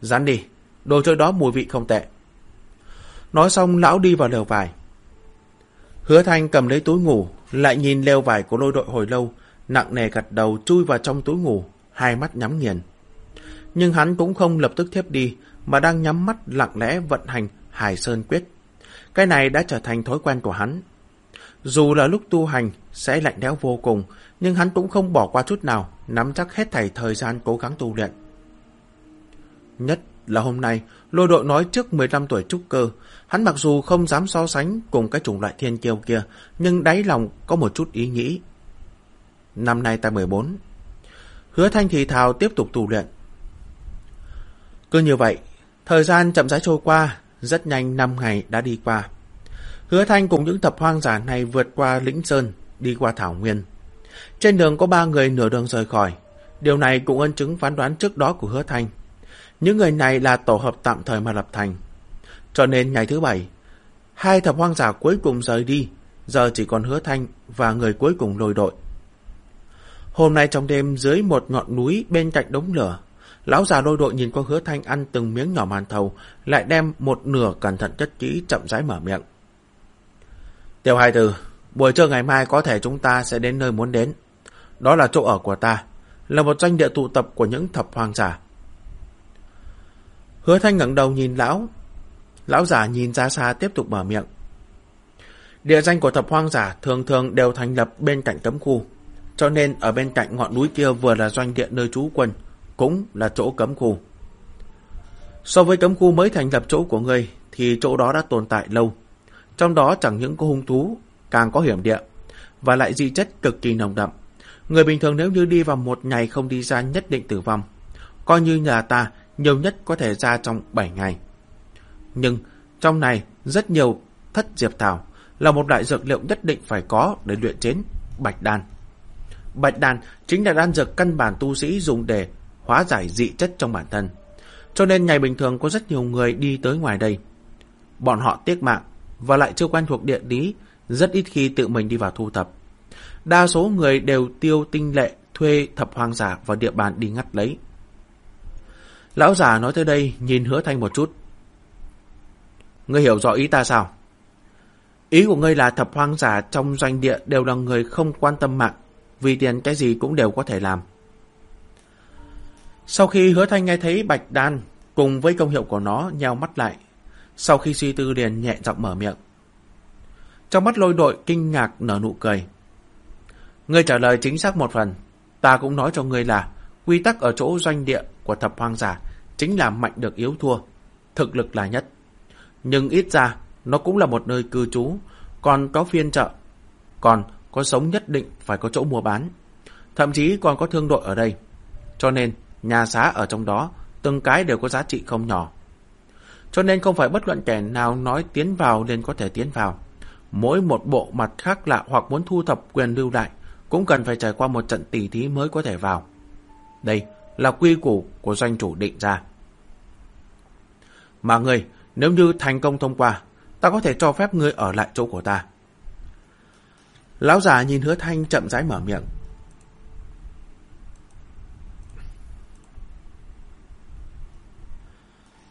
Dán đi, đồ chơi đó mùi vị không tệ. Nói xong lão đi vào lều vải. Hứa thanh cầm lấy túi ngủ, lại nhìn lều vải của lôi đội hồi lâu, nặng nề gật đầu chui vào trong túi ngủ, hai mắt nhắm nghiền. Nhưng hắn cũng không lập tức thiếp đi, mà đang nhắm mắt lặng lẽ vận hành Hải Sơn Quyết. Cái này đã trở thành thói quen của hắn. Dù là lúc tu hành sẽ lạnh lẽo vô cùng, nhưng hắn cũng không bỏ qua chút nào, nắm chắc hết thảy thời gian cố gắng tu luyện. Nhất là hôm nay, lôi đội nói trước 15 tuổi trúc cơ, hắn mặc dù không dám so sánh cùng cái chủng loại thiên kiêu kia, nhưng đáy lòng có một chút ý nghĩ. Năm nay ta 14. Hứa thanh thì thào tiếp tục tu luyện. Cứ như vậy, thời gian chậm rãi trôi qua, rất nhanh năm ngày đã đi qua. Hứa thanh cùng những thập hoang giả này vượt qua lĩnh sơn, đi qua thảo nguyên. Trên đường có ba người nửa đường rời khỏi. Điều này cũng ân chứng phán đoán trước đó của hứa thanh. Những người này là tổ hợp tạm thời mà lập thành. Cho nên ngày thứ bảy, hai thập hoang giả cuối cùng rời đi, giờ chỉ còn hứa thanh và người cuối cùng lôi đội. Hôm nay trong đêm dưới một ngọn núi bên cạnh đống lửa, lão già lôi đội nhìn qua hứa thanh ăn từng miếng nhỏ màn thầu, lại đem một nửa cẩn thận chất kỹ chậm rãi mở miệng. Tiểu hai từ, buổi trưa ngày mai có thể chúng ta sẽ đến nơi muốn đến. Đó là chỗ ở của ta, là một doanh địa tụ tập của những thập hoàng giả. Hứa thanh ngẩng đầu nhìn lão. Lão giả nhìn ra xa tiếp tục mở miệng. Địa danh của thập hoang giả thường thường đều thành lập bên cạnh cấm khu. Cho nên ở bên cạnh ngọn núi kia vừa là doanh địa nơi trú quân, cũng là chỗ cấm khu. So với cấm khu mới thành lập chỗ của ngươi, thì chỗ đó đã tồn tại lâu. Trong đó chẳng những có hung thú, càng có hiểm địa, và lại di chất cực kỳ nồng đậm. Người bình thường nếu như đi vào một ngày không đi ra nhất định tử vong. Coi như nhà ta nhiều nhất có thể ra trong 7 ngày. Nhưng trong này rất nhiều thất diệp thảo là một loại dược liệu nhất định phải có để luyện chế bạch đan. Bạch đan chính là đan dược căn bản tu sĩ dùng để hóa giải dị chất trong bản thân. Cho nên ngày bình thường có rất nhiều người đi tới ngoài đây. Bọn họ tiếc mạng và lại chưa quen thuộc địa lý, rất ít khi tự mình đi vào thu thập. Đa số người đều tiêu tinh lệ thuê thập hoang giả vào địa bàn đi ngắt lấy. Lão già nói tới đây nhìn hứa thanh một chút. Ngươi hiểu rõ ý ta sao? Ý của ngươi là thập hoang giả trong doanh địa đều là người không quan tâm mạng, vì tiền cái gì cũng đều có thể làm. Sau khi hứa thanh nghe thấy bạch đan cùng với công hiệu của nó nheo mắt lại, sau khi suy tư liền nhẹ giọng mở miệng. Trong mắt lôi đội kinh ngạc nở nụ cười. Ngươi trả lời chính xác một phần, ta cũng nói cho ngươi là quy tắc ở chỗ doanh địa của thập hoang giả chính là mạnh được yếu thua, thực lực là nhất. Nhưng ít ra, nó cũng là một nơi cư trú, còn có phiên chợ, còn có sống nhất định phải có chỗ mua bán. Thậm chí còn có thương đội ở đây. Cho nên, nhà xá ở trong đó, từng cái đều có giá trị không nhỏ. Cho nên không phải bất luận kẻ nào nói tiến vào nên có thể tiến vào. Mỗi một bộ mặt khác lạ hoặc muốn thu thập quyền lưu lại cũng cần phải trải qua một trận tỉ thí mới có thể vào. Đây là quy củ của doanh chủ định ra. Mà ngươi, nếu như thành công thông qua, ta có thể cho phép ngươi ở lại chỗ của ta. Lão già nhìn hứa thanh chậm rãi mở miệng.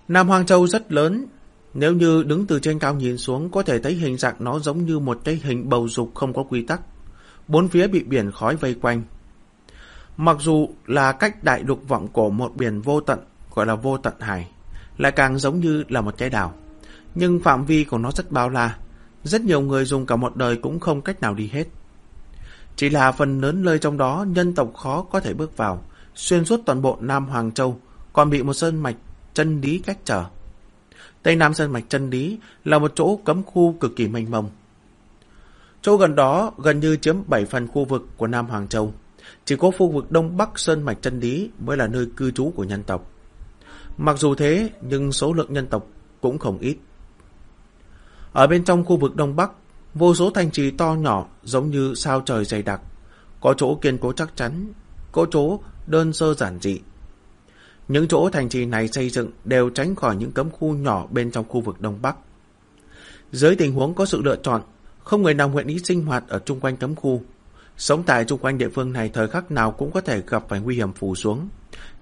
Nam Hoàng Châu rất lớn, nếu như đứng từ trên cao nhìn xuống có thể thấy hình dạng nó giống như một cái hình bầu dục không có quy tắc. Bốn phía bị biển khói vây quanh, Mặc dù là cách đại lục vọng cổ một biển vô tận, gọi là vô tận hải, lại càng giống như là một trái đảo. Nhưng phạm vi của nó rất bao la, rất nhiều người dùng cả một đời cũng không cách nào đi hết. Chỉ là phần lớn nơi trong đó nhân tộc khó có thể bước vào, xuyên suốt toàn bộ Nam Hoàng Châu, còn bị một sơn mạch chân lý cách trở. Tây Nam Sơn Mạch chân lý là một chỗ cấm khu cực kỳ mênh mông. Chỗ gần đó gần như chiếm 7 phần khu vực của Nam Hoàng Châu. Chỉ có khu vực Đông Bắc Sơn Mạch Chân Lý mới là nơi cư trú của nhân tộc. Mặc dù thế, nhưng số lượng nhân tộc cũng không ít. Ở bên trong khu vực Đông Bắc, vô số thành trì to nhỏ giống như sao trời dày đặc, có chỗ kiên cố chắc chắn, có chỗ đơn sơ giản dị. Những chỗ thành trì này xây dựng đều tránh khỏi những cấm khu nhỏ bên trong khu vực Đông Bắc. Dưới tình huống có sự lựa chọn, không người nào nguyện ý sinh hoạt ở chung quanh cấm khu. Sống tại chung quanh địa phương này thời khắc nào cũng có thể gặp phải nguy hiểm phù xuống.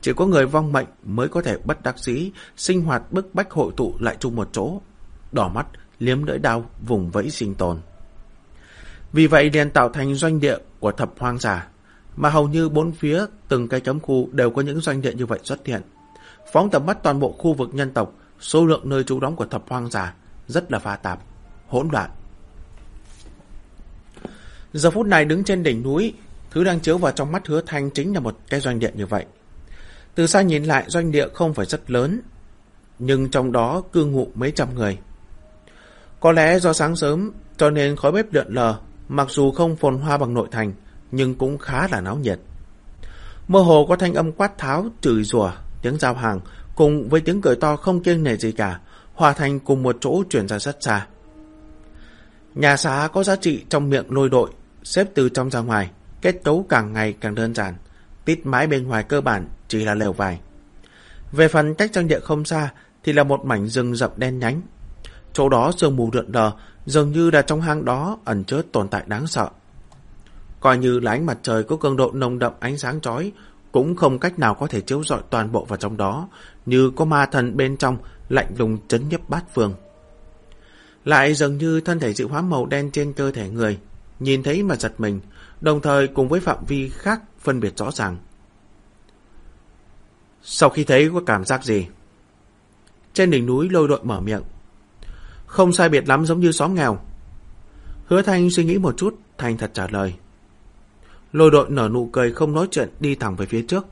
Chỉ có người vong mệnh mới có thể bất đắc dĩ, sinh hoạt bức bách hội tụ lại chung một chỗ. Đỏ mắt, liếm lưỡi đau, vùng vẫy sinh tồn. Vì vậy liền tạo thành doanh địa của thập hoang giả, mà hầu như bốn phía từng cái chấm khu đều có những doanh địa như vậy xuất hiện. Phóng tầm mắt toàn bộ khu vực nhân tộc, số lượng nơi trú đóng của thập hoang giả rất là pha tạp, hỗn loạn. Giờ phút này đứng trên đỉnh núi, thứ đang chiếu vào trong mắt hứa thanh chính là một cái doanh địa như vậy. Từ xa nhìn lại doanh địa không phải rất lớn, nhưng trong đó cư ngụ mấy trăm người. Có lẽ do sáng sớm cho nên khói bếp lượn lờ, mặc dù không phồn hoa bằng nội thành, nhưng cũng khá là náo nhiệt. Mơ hồ có thanh âm quát tháo, chửi rủa, tiếng giao hàng, cùng với tiếng cười to không kiêng nể gì cả, hòa thành cùng một chỗ chuyển ra rất xa. Nhà xá có giá trị trong miệng lôi đội, xếp từ trong ra ngoài, kết cấu càng ngày càng đơn giản, tít mái bên ngoài cơ bản chỉ là lều vải. Về phần cách trang địa không xa thì là một mảnh rừng rậm đen nhánh. Chỗ đó sương mù rượn đờ dường như là trong hang đó ẩn chứa tồn tại đáng sợ. Coi như là ánh mặt trời có cường độ nồng đậm ánh sáng chói cũng không cách nào có thể chiếu rọi toàn bộ vào trong đó, như có ma thần bên trong lạnh lùng chấn nhấp bát phương. Lại dường như thân thể dị hóa màu đen trên cơ thể người, nhìn thấy mà giật mình, đồng thời cùng với phạm vi khác phân biệt rõ ràng. Sau khi thấy có cảm giác gì? Trên đỉnh núi lôi đội mở miệng. Không sai biệt lắm giống như xóm nghèo. Hứa Thanh suy nghĩ một chút, Thanh thật trả lời. Lôi đội nở nụ cười không nói chuyện đi thẳng về phía trước.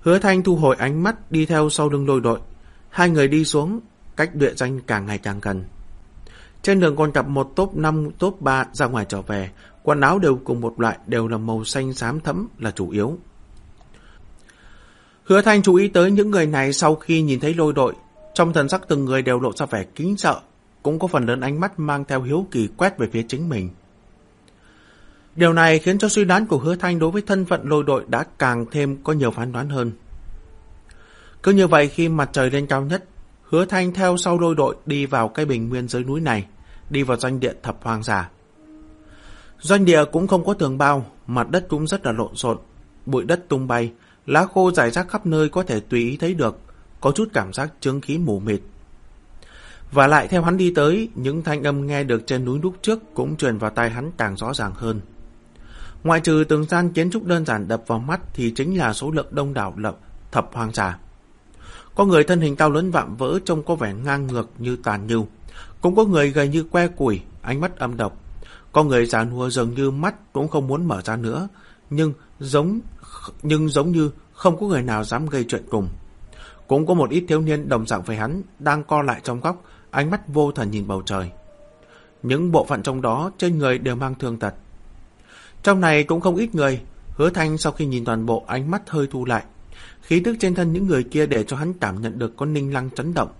Hứa Thanh thu hồi ánh mắt đi theo sau lưng lôi đội. Hai người đi xuống, cách địa danh càng ngày càng gần. Trên đường còn gặp một top 5, top 3 ra ngoài trở về, quần áo đều cùng một loại, đều là màu xanh xám thẫm là chủ yếu. Hứa Thanh chú ý tới những người này sau khi nhìn thấy lôi đội, trong thần sắc từng người đều lộ ra vẻ kính sợ, cũng có phần lớn ánh mắt mang theo hiếu kỳ quét về phía chính mình. Điều này khiến cho suy đoán của Hứa Thanh đối với thân phận lôi đội đã càng thêm có nhiều phán đoán hơn. Cứ như vậy khi mặt trời lên cao nhất, Hứa Thanh theo sau đôi đội đi vào cây bình nguyên dưới núi này, đi vào doanh địa thập hoàng giả. Doanh địa cũng không có tường bao, mặt đất cũng rất là lộn xộn, bụi đất tung bay, lá khô rải rác khắp nơi có thể tùy ý thấy được, có chút cảm giác chứng khí mù mịt. Và lại theo hắn đi tới, những thanh âm nghe được trên núi lúc trước cũng truyền vào tai hắn càng rõ ràng hơn. Ngoại trừ từng gian kiến trúc đơn giản đập vào mắt thì chính là số lượng đông đảo lập thập hoàng giả. Có người thân hình cao lớn vạm vỡ trông có vẻ ngang ngược như tàn nhưu. Cũng có người gầy như que củi, ánh mắt âm độc. Có người già nua dường như mắt cũng không muốn mở ra nữa, nhưng giống nhưng giống như không có người nào dám gây chuyện cùng. Cũng có một ít thiếu niên đồng dạng với hắn đang co lại trong góc, ánh mắt vô thần nhìn bầu trời. Những bộ phận trong đó trên người đều mang thương tật. Trong này cũng không ít người, hứa thanh sau khi nhìn toàn bộ ánh mắt hơi thu lại. Khí tức trên thân những người kia để cho hắn cảm nhận được có ninh lăng chấn động.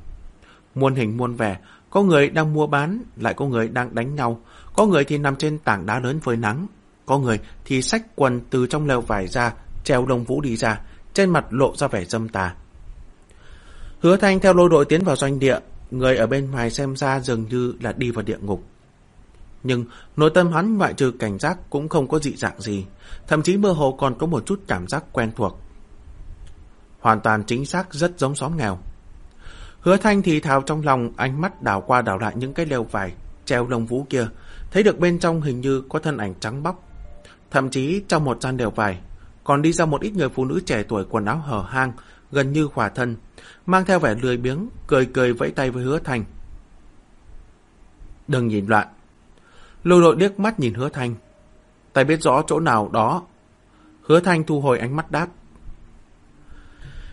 Muôn hình muôn vẻ, có người đang mua bán, lại có người đang đánh nhau, có người thì nằm trên tảng đá lớn với nắng, có người thì xách quần từ trong lều vải ra, treo đồng vũ đi ra, trên mặt lộ ra vẻ dâm tà. Hứa Thanh theo lôi đội tiến vào doanh địa, người ở bên ngoài xem ra dường như là đi vào địa ngục. Nhưng nội tâm hắn ngoại trừ cảnh giác cũng không có dị dạng gì, thậm chí mơ hồ còn có một chút cảm giác quen thuộc. Hoàn toàn chính xác rất giống xóm nghèo. Hứa Thanh thì thào trong lòng ánh mắt đảo qua đảo lại những cái lều vải, treo lông vũ kia, thấy được bên trong hình như có thân ảnh trắng bóc. Thậm chí trong một gian lều vải, còn đi ra một ít người phụ nữ trẻ tuổi quần áo hở hang, gần như khỏa thân, mang theo vẻ lười biếng, cười cười vẫy tay với hứa Thanh. Đừng nhìn loạn. Lôi đội liếc mắt nhìn hứa Thanh. tay biết rõ chỗ nào đó. Hứa Thanh thu hồi ánh mắt đáp.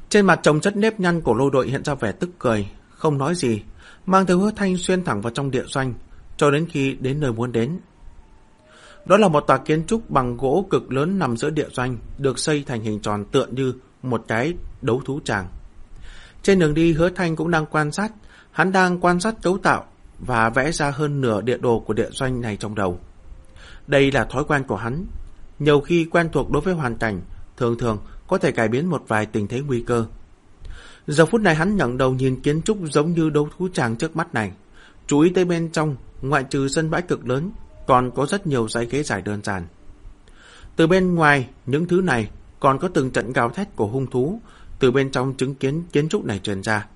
Trên mặt trồng chất nếp nhăn của lôi đội hiện ra vẻ tức cười, không nói gì, mang theo hứa thanh xuyên thẳng vào trong địa doanh, cho đến khi đến nơi muốn đến. Đó là một tòa kiến trúc bằng gỗ cực lớn nằm giữa địa doanh, được xây thành hình tròn tựa như một cái đấu thú tràng. Trên đường đi hứa thanh cũng đang quan sát, hắn đang quan sát cấu tạo và vẽ ra hơn nửa địa đồ của địa doanh này trong đầu. Đây là thói quen của hắn. Nhiều khi quen thuộc đối với hoàn cảnh, thường thường có thể cải biến một vài tình thế nguy cơ. Giờ phút này hắn nhận đầu nhìn kiến trúc giống như đấu thú tràng trước mắt này. Chú ý tới bên trong, ngoại trừ sân bãi cực lớn, còn có rất nhiều dãy ghế dài đơn giản. Từ bên ngoài, những thứ này còn có từng trận gào thét của hung thú, từ bên trong chứng kiến kiến trúc này truyền ra.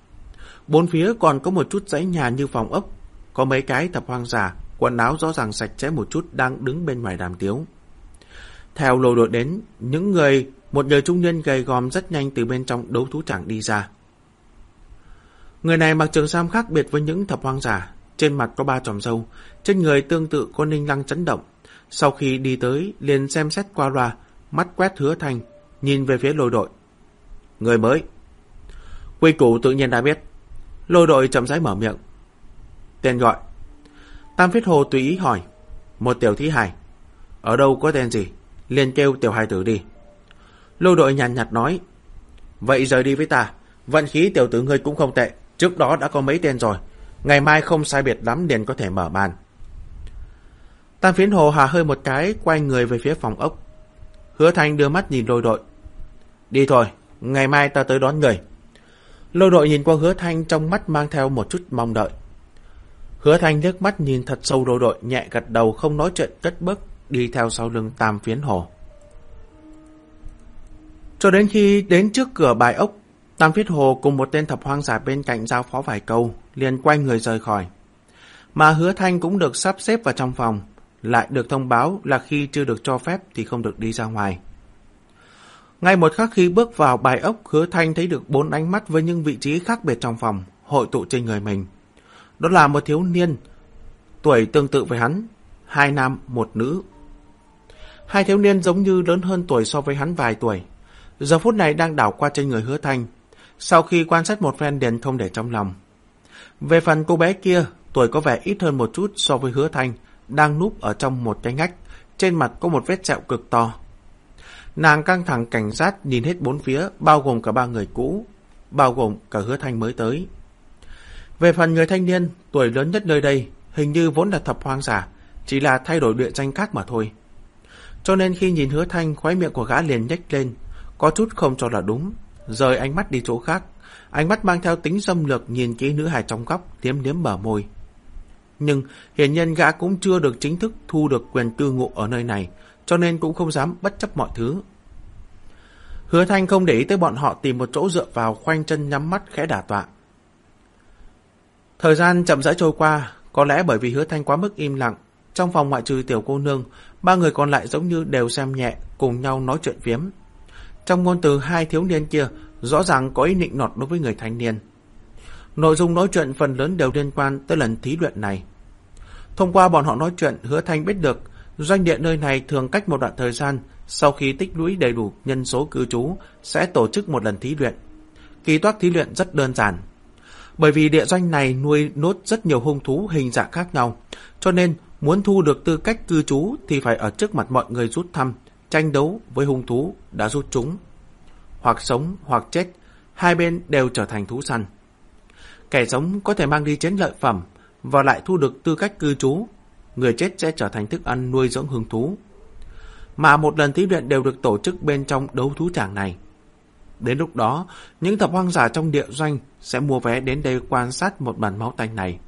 Bốn phía còn có một chút dãy nhà như phòng ốc, có mấy cái thập hoang giả, quần áo rõ ràng sạch sẽ một chút đang đứng bên ngoài đàm tiếu. Theo lô đội đến, những người, một người trung niên gầy gòm rất nhanh từ bên trong đấu thú tràng đi ra. Người này mặc trường sam khác biệt với những thập hoang giả, trên mặt có ba tròm râu, trên người tương tự có ninh lăng chấn động. Sau khi đi tới, liền xem xét qua loa, mắt quét hứa thành, nhìn về phía lôi đội. Người mới. Quy củ tự nhiên đã biết. Lôi đội chậm rãi mở miệng. Tên gọi. Tam Phiết Hồ tùy ý hỏi. Một tiểu thí hài. Ở đâu có tên gì? liền kêu tiểu hài tử đi lưu đội nhàn nhạt nói. Vậy rời đi với ta. Vận khí tiểu tử ngươi cũng không tệ. Trước đó đã có mấy tên rồi. Ngày mai không sai biệt lắm liền có thể mở bàn. Tam phiến hồ hà hơi một cái, quay người về phía phòng ốc. Hứa Thanh đưa mắt nhìn lôi đội. Đi thôi, ngày mai ta tới đón người. Lôi đội nhìn qua hứa Thanh trong mắt mang theo một chút mong đợi. Hứa Thanh nước mắt nhìn thật sâu lôi đội, nhẹ gật đầu không nói chuyện cất bước, đi theo sau lưng tam phiến hồ. Cho đến khi đến trước cửa bài ốc, Tam Phiết Hồ cùng một tên thập hoang giả bên cạnh giao phó vài câu, liền quay người rời khỏi. Mà hứa thanh cũng được sắp xếp vào trong phòng, lại được thông báo là khi chưa được cho phép thì không được đi ra ngoài. Ngay một khắc khi bước vào bài ốc, hứa thanh thấy được bốn ánh mắt với những vị trí khác biệt trong phòng, hội tụ trên người mình. Đó là một thiếu niên, tuổi tương tự với hắn, hai nam, một nữ. Hai thiếu niên giống như lớn hơn tuổi so với hắn vài tuổi. Giờ phút này đang đảo qua trên người hứa thanh, sau khi quan sát một phen liền không để trong lòng. Về phần cô bé kia, tuổi có vẻ ít hơn một chút so với hứa thanh, đang núp ở trong một cái ngách, trên mặt có một vết sẹo cực to. Nàng căng thẳng cảnh giác nhìn hết bốn phía, bao gồm cả ba người cũ, bao gồm cả hứa thanh mới tới. Về phần người thanh niên, tuổi lớn nhất nơi đây, hình như vốn là thập hoang giả, chỉ là thay đổi địa danh khác mà thôi. Cho nên khi nhìn hứa thanh, khóe miệng của gã liền nhếch lên, có chút không cho là đúng, rời ánh mắt đi chỗ khác. Ánh mắt mang theo tính xâm lược nhìn kỹ nữ hài trong góc, liếm liếm bờ môi. Nhưng hiển nhân gã cũng chưa được chính thức thu được quyền cư ngụ ở nơi này, cho nên cũng không dám bất chấp mọi thứ. Hứa Thanh không để ý tới bọn họ tìm một chỗ dựa vào khoanh chân nhắm mắt khẽ đả tọa. Thời gian chậm rãi trôi qua, có lẽ bởi vì hứa Thanh quá mức im lặng, trong phòng ngoại trừ tiểu cô nương, ba người còn lại giống như đều xem nhẹ, cùng nhau nói chuyện phiếm. Trong ngôn từ hai thiếu niên kia, rõ ràng có ý định nọt đối với người thanh niên. Nội dung nói chuyện phần lớn đều liên quan tới lần thí luyện này. Thông qua bọn họ nói chuyện, hứa thanh biết được doanh địa nơi này thường cách một đoạn thời gian sau khi tích lũy đầy đủ nhân số cư trú sẽ tổ chức một lần thí luyện. Kỳ toát thí luyện rất đơn giản. Bởi vì địa doanh này nuôi nốt rất nhiều hung thú hình dạng khác nhau, cho nên muốn thu được tư cách cư trú thì phải ở trước mặt mọi người rút thăm, tranh đấu với hung thú đã rút chúng. Hoặc sống hoặc chết, hai bên đều trở thành thú săn. Kẻ sống có thể mang đi chiến lợi phẩm và lại thu được tư cách cư trú. Người chết sẽ trở thành thức ăn nuôi dưỡng hung thú. Mà một lần thí luyện đều được tổ chức bên trong đấu thú tràng này. Đến lúc đó, những thập hoang giả trong địa doanh sẽ mua vé đến đây quan sát một bản máu tanh này.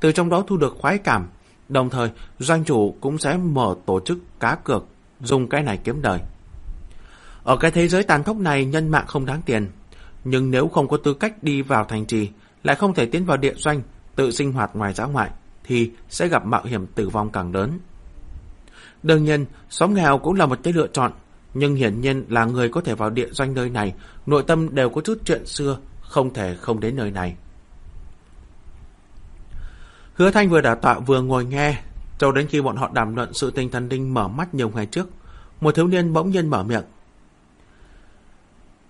Từ trong đó thu được khoái cảm, đồng thời doanh chủ cũng sẽ mở tổ chức cá cược dùng cái này kiếm đời. Ở cái thế giới tàn khốc này nhân mạng không đáng tiền, nhưng nếu không có tư cách đi vào thành trì, lại không thể tiến vào địa doanh, tự sinh hoạt ngoài giã ngoại, thì sẽ gặp mạo hiểm tử vong càng lớn. Đương nhiên, sống nghèo cũng là một cái lựa chọn, nhưng hiển nhiên là người có thể vào địa doanh nơi này, nội tâm đều có chút chuyện xưa, không thể không đến nơi này. Hứa Thanh vừa đả tọa vừa ngồi nghe, cho đến khi bọn họ đàm luận sự tình thần đinh mở mắt nhiều ngày trước, một thiếu niên bỗng nhiên mở miệng.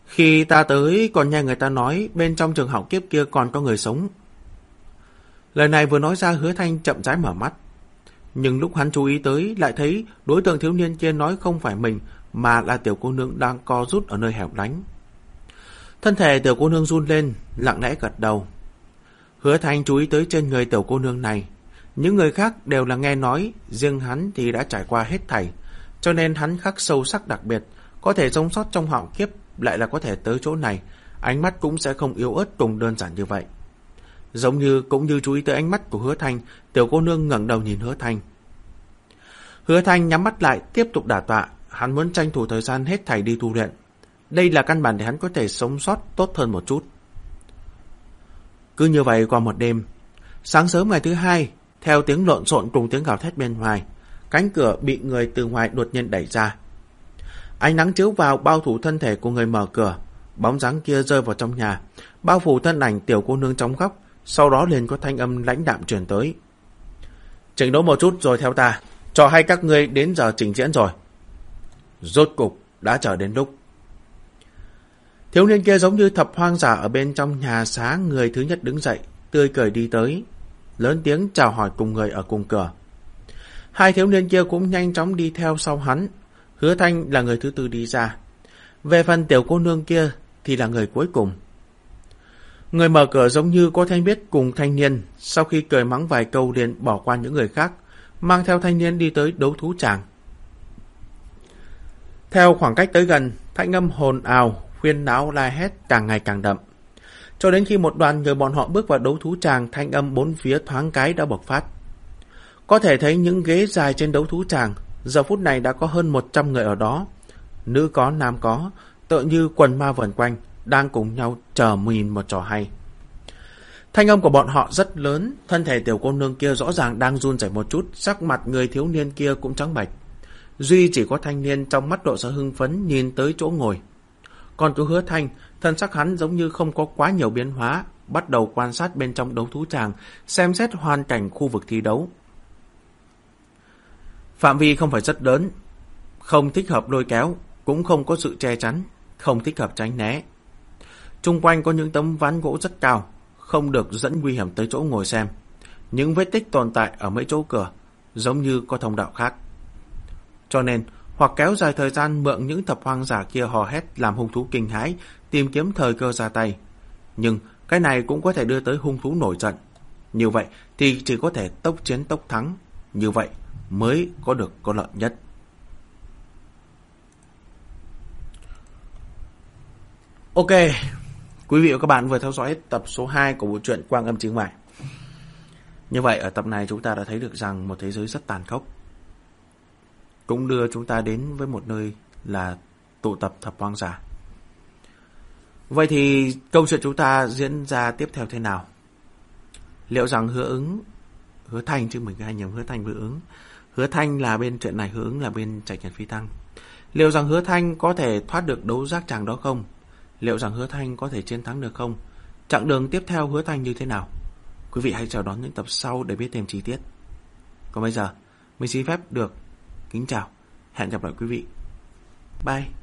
Khi ta tới còn nghe người ta nói bên trong trường học kiếp kia còn có người sống. Lời này vừa nói ra hứa thanh chậm rãi mở mắt. Nhưng lúc hắn chú ý tới lại thấy đối tượng thiếu niên kia nói không phải mình mà là tiểu cô nương đang co rút ở nơi hẻo lánh. Thân thể tiểu cô nương run lên, lặng lẽ gật đầu. Hứa thanh chú ý tới trên người tiểu cô nương này, những người khác đều là nghe nói, riêng hắn thì đã trải qua hết thảy, cho nên hắn khắc sâu sắc đặc biệt, có thể sống sót trong họng kiếp lại là có thể tới chỗ này, ánh mắt cũng sẽ không yếu ớt cùng đơn giản như vậy. Giống như cũng như chú ý tới ánh mắt của hứa thanh, tiểu cô nương ngẩng đầu nhìn hứa thanh. Hứa thanh nhắm mắt lại, tiếp tục đả tọa, hắn muốn tranh thủ thời gian hết thảy đi tu luyện. Đây là căn bản để hắn có thể sống sót tốt hơn một chút. Cứ như vậy qua một đêm, sáng sớm ngày thứ hai, theo tiếng lộn xộn cùng tiếng gào thét bên ngoài, cánh cửa bị người từ ngoài đột nhiên đẩy ra. Ánh nắng chiếu vào bao phủ thân thể của người mở cửa, bóng dáng kia rơi vào trong nhà, bao phủ thân ảnh tiểu cô nương trong góc, sau đó liền có thanh âm lãnh đạm truyền tới. Chỉnh đỗ một chút rồi theo ta, cho hay các ngươi đến giờ trình diễn rồi. Rốt cục đã chờ đến lúc. Thiếu niên kia giống như thập hoang giả ở bên trong nhà xá người thứ nhất đứng dậy, tươi cười đi tới, lớn tiếng chào hỏi cùng người ở cùng cửa. Hai thiếu niên kia cũng nhanh chóng đi theo sau hắn, hứa thanh là người thứ tư đi ra. Về phần tiểu cô nương kia thì là người cuối cùng. Người mở cửa giống như có thanh biết cùng thanh niên, sau khi cười mắng vài câu liền bỏ qua những người khác, mang theo thanh niên đi tới đấu thú tràng. Theo khoảng cách tới gần, thanh âm hồn ào, khuyên náo la hét càng ngày càng đậm. Cho đến khi một đoàn người bọn họ bước vào đấu thú tràng, thanh âm bốn phía thoáng cái đã bộc phát. Có thể thấy những ghế dài trên đấu thú tràng, giờ phút này đã có hơn 100 người ở đó. Nữ có, nam có, tự như quần ma vần quanh, đang cùng nhau chờ mìn một trò hay. Thanh âm của bọn họ rất lớn, thân thể tiểu cô nương kia rõ ràng đang run rẩy một chút, sắc mặt người thiếu niên kia cũng trắng bạch. Duy chỉ có thanh niên trong mắt độ sở hưng phấn nhìn tới chỗ ngồi. Còn cứ hứa thanh, thân sắc hắn giống như không có quá nhiều biến hóa, bắt đầu quan sát bên trong đấu thú tràng, xem xét hoàn cảnh khu vực thi đấu. Phạm vi không phải rất lớn, không thích hợp lôi kéo, cũng không có sự che chắn, không thích hợp tránh né. Trung quanh có những tấm ván gỗ rất cao, không được dẫn nguy hiểm tới chỗ ngồi xem. Những vết tích tồn tại ở mấy chỗ cửa, giống như có thông đạo khác. Cho nên, hoặc kéo dài thời gian mượn những thập hoang giả kia hò hét làm hung thú kinh hãi, tìm kiếm thời cơ ra tay. Nhưng cái này cũng có thể đưa tới hung thú nổi giận. Như vậy thì chỉ có thể tốc chiến tốc thắng. Như vậy mới có được có lợi nhất. Ok, quý vị và các bạn vừa theo dõi tập số 2 của bộ truyện Quang Âm chính Ngoại. Như vậy ở tập này chúng ta đã thấy được rằng một thế giới rất tàn khốc. Cũng đưa chúng ta đến với một nơi là tụ tập thập hoang giả. Vậy thì câu chuyện chúng ta diễn ra tiếp theo thế nào? Liệu rằng hứa ứng, hứa thanh chứ mình hay nhầm hứa thanh hứa ứng. Hứa thanh là bên chuyện này, hứa ứng là bên trạch nhật phi tăng. Liệu rằng hứa thanh có thể thoát được đấu giác chàng đó không? Liệu rằng hứa thanh có thể chiến thắng được không? Chặng đường tiếp theo hứa thanh như thế nào? Quý vị hãy chào đón những tập sau để biết thêm chi tiết. Còn bây giờ, mình xin phép được kính chào. Hẹn gặp lại quý vị. Bye.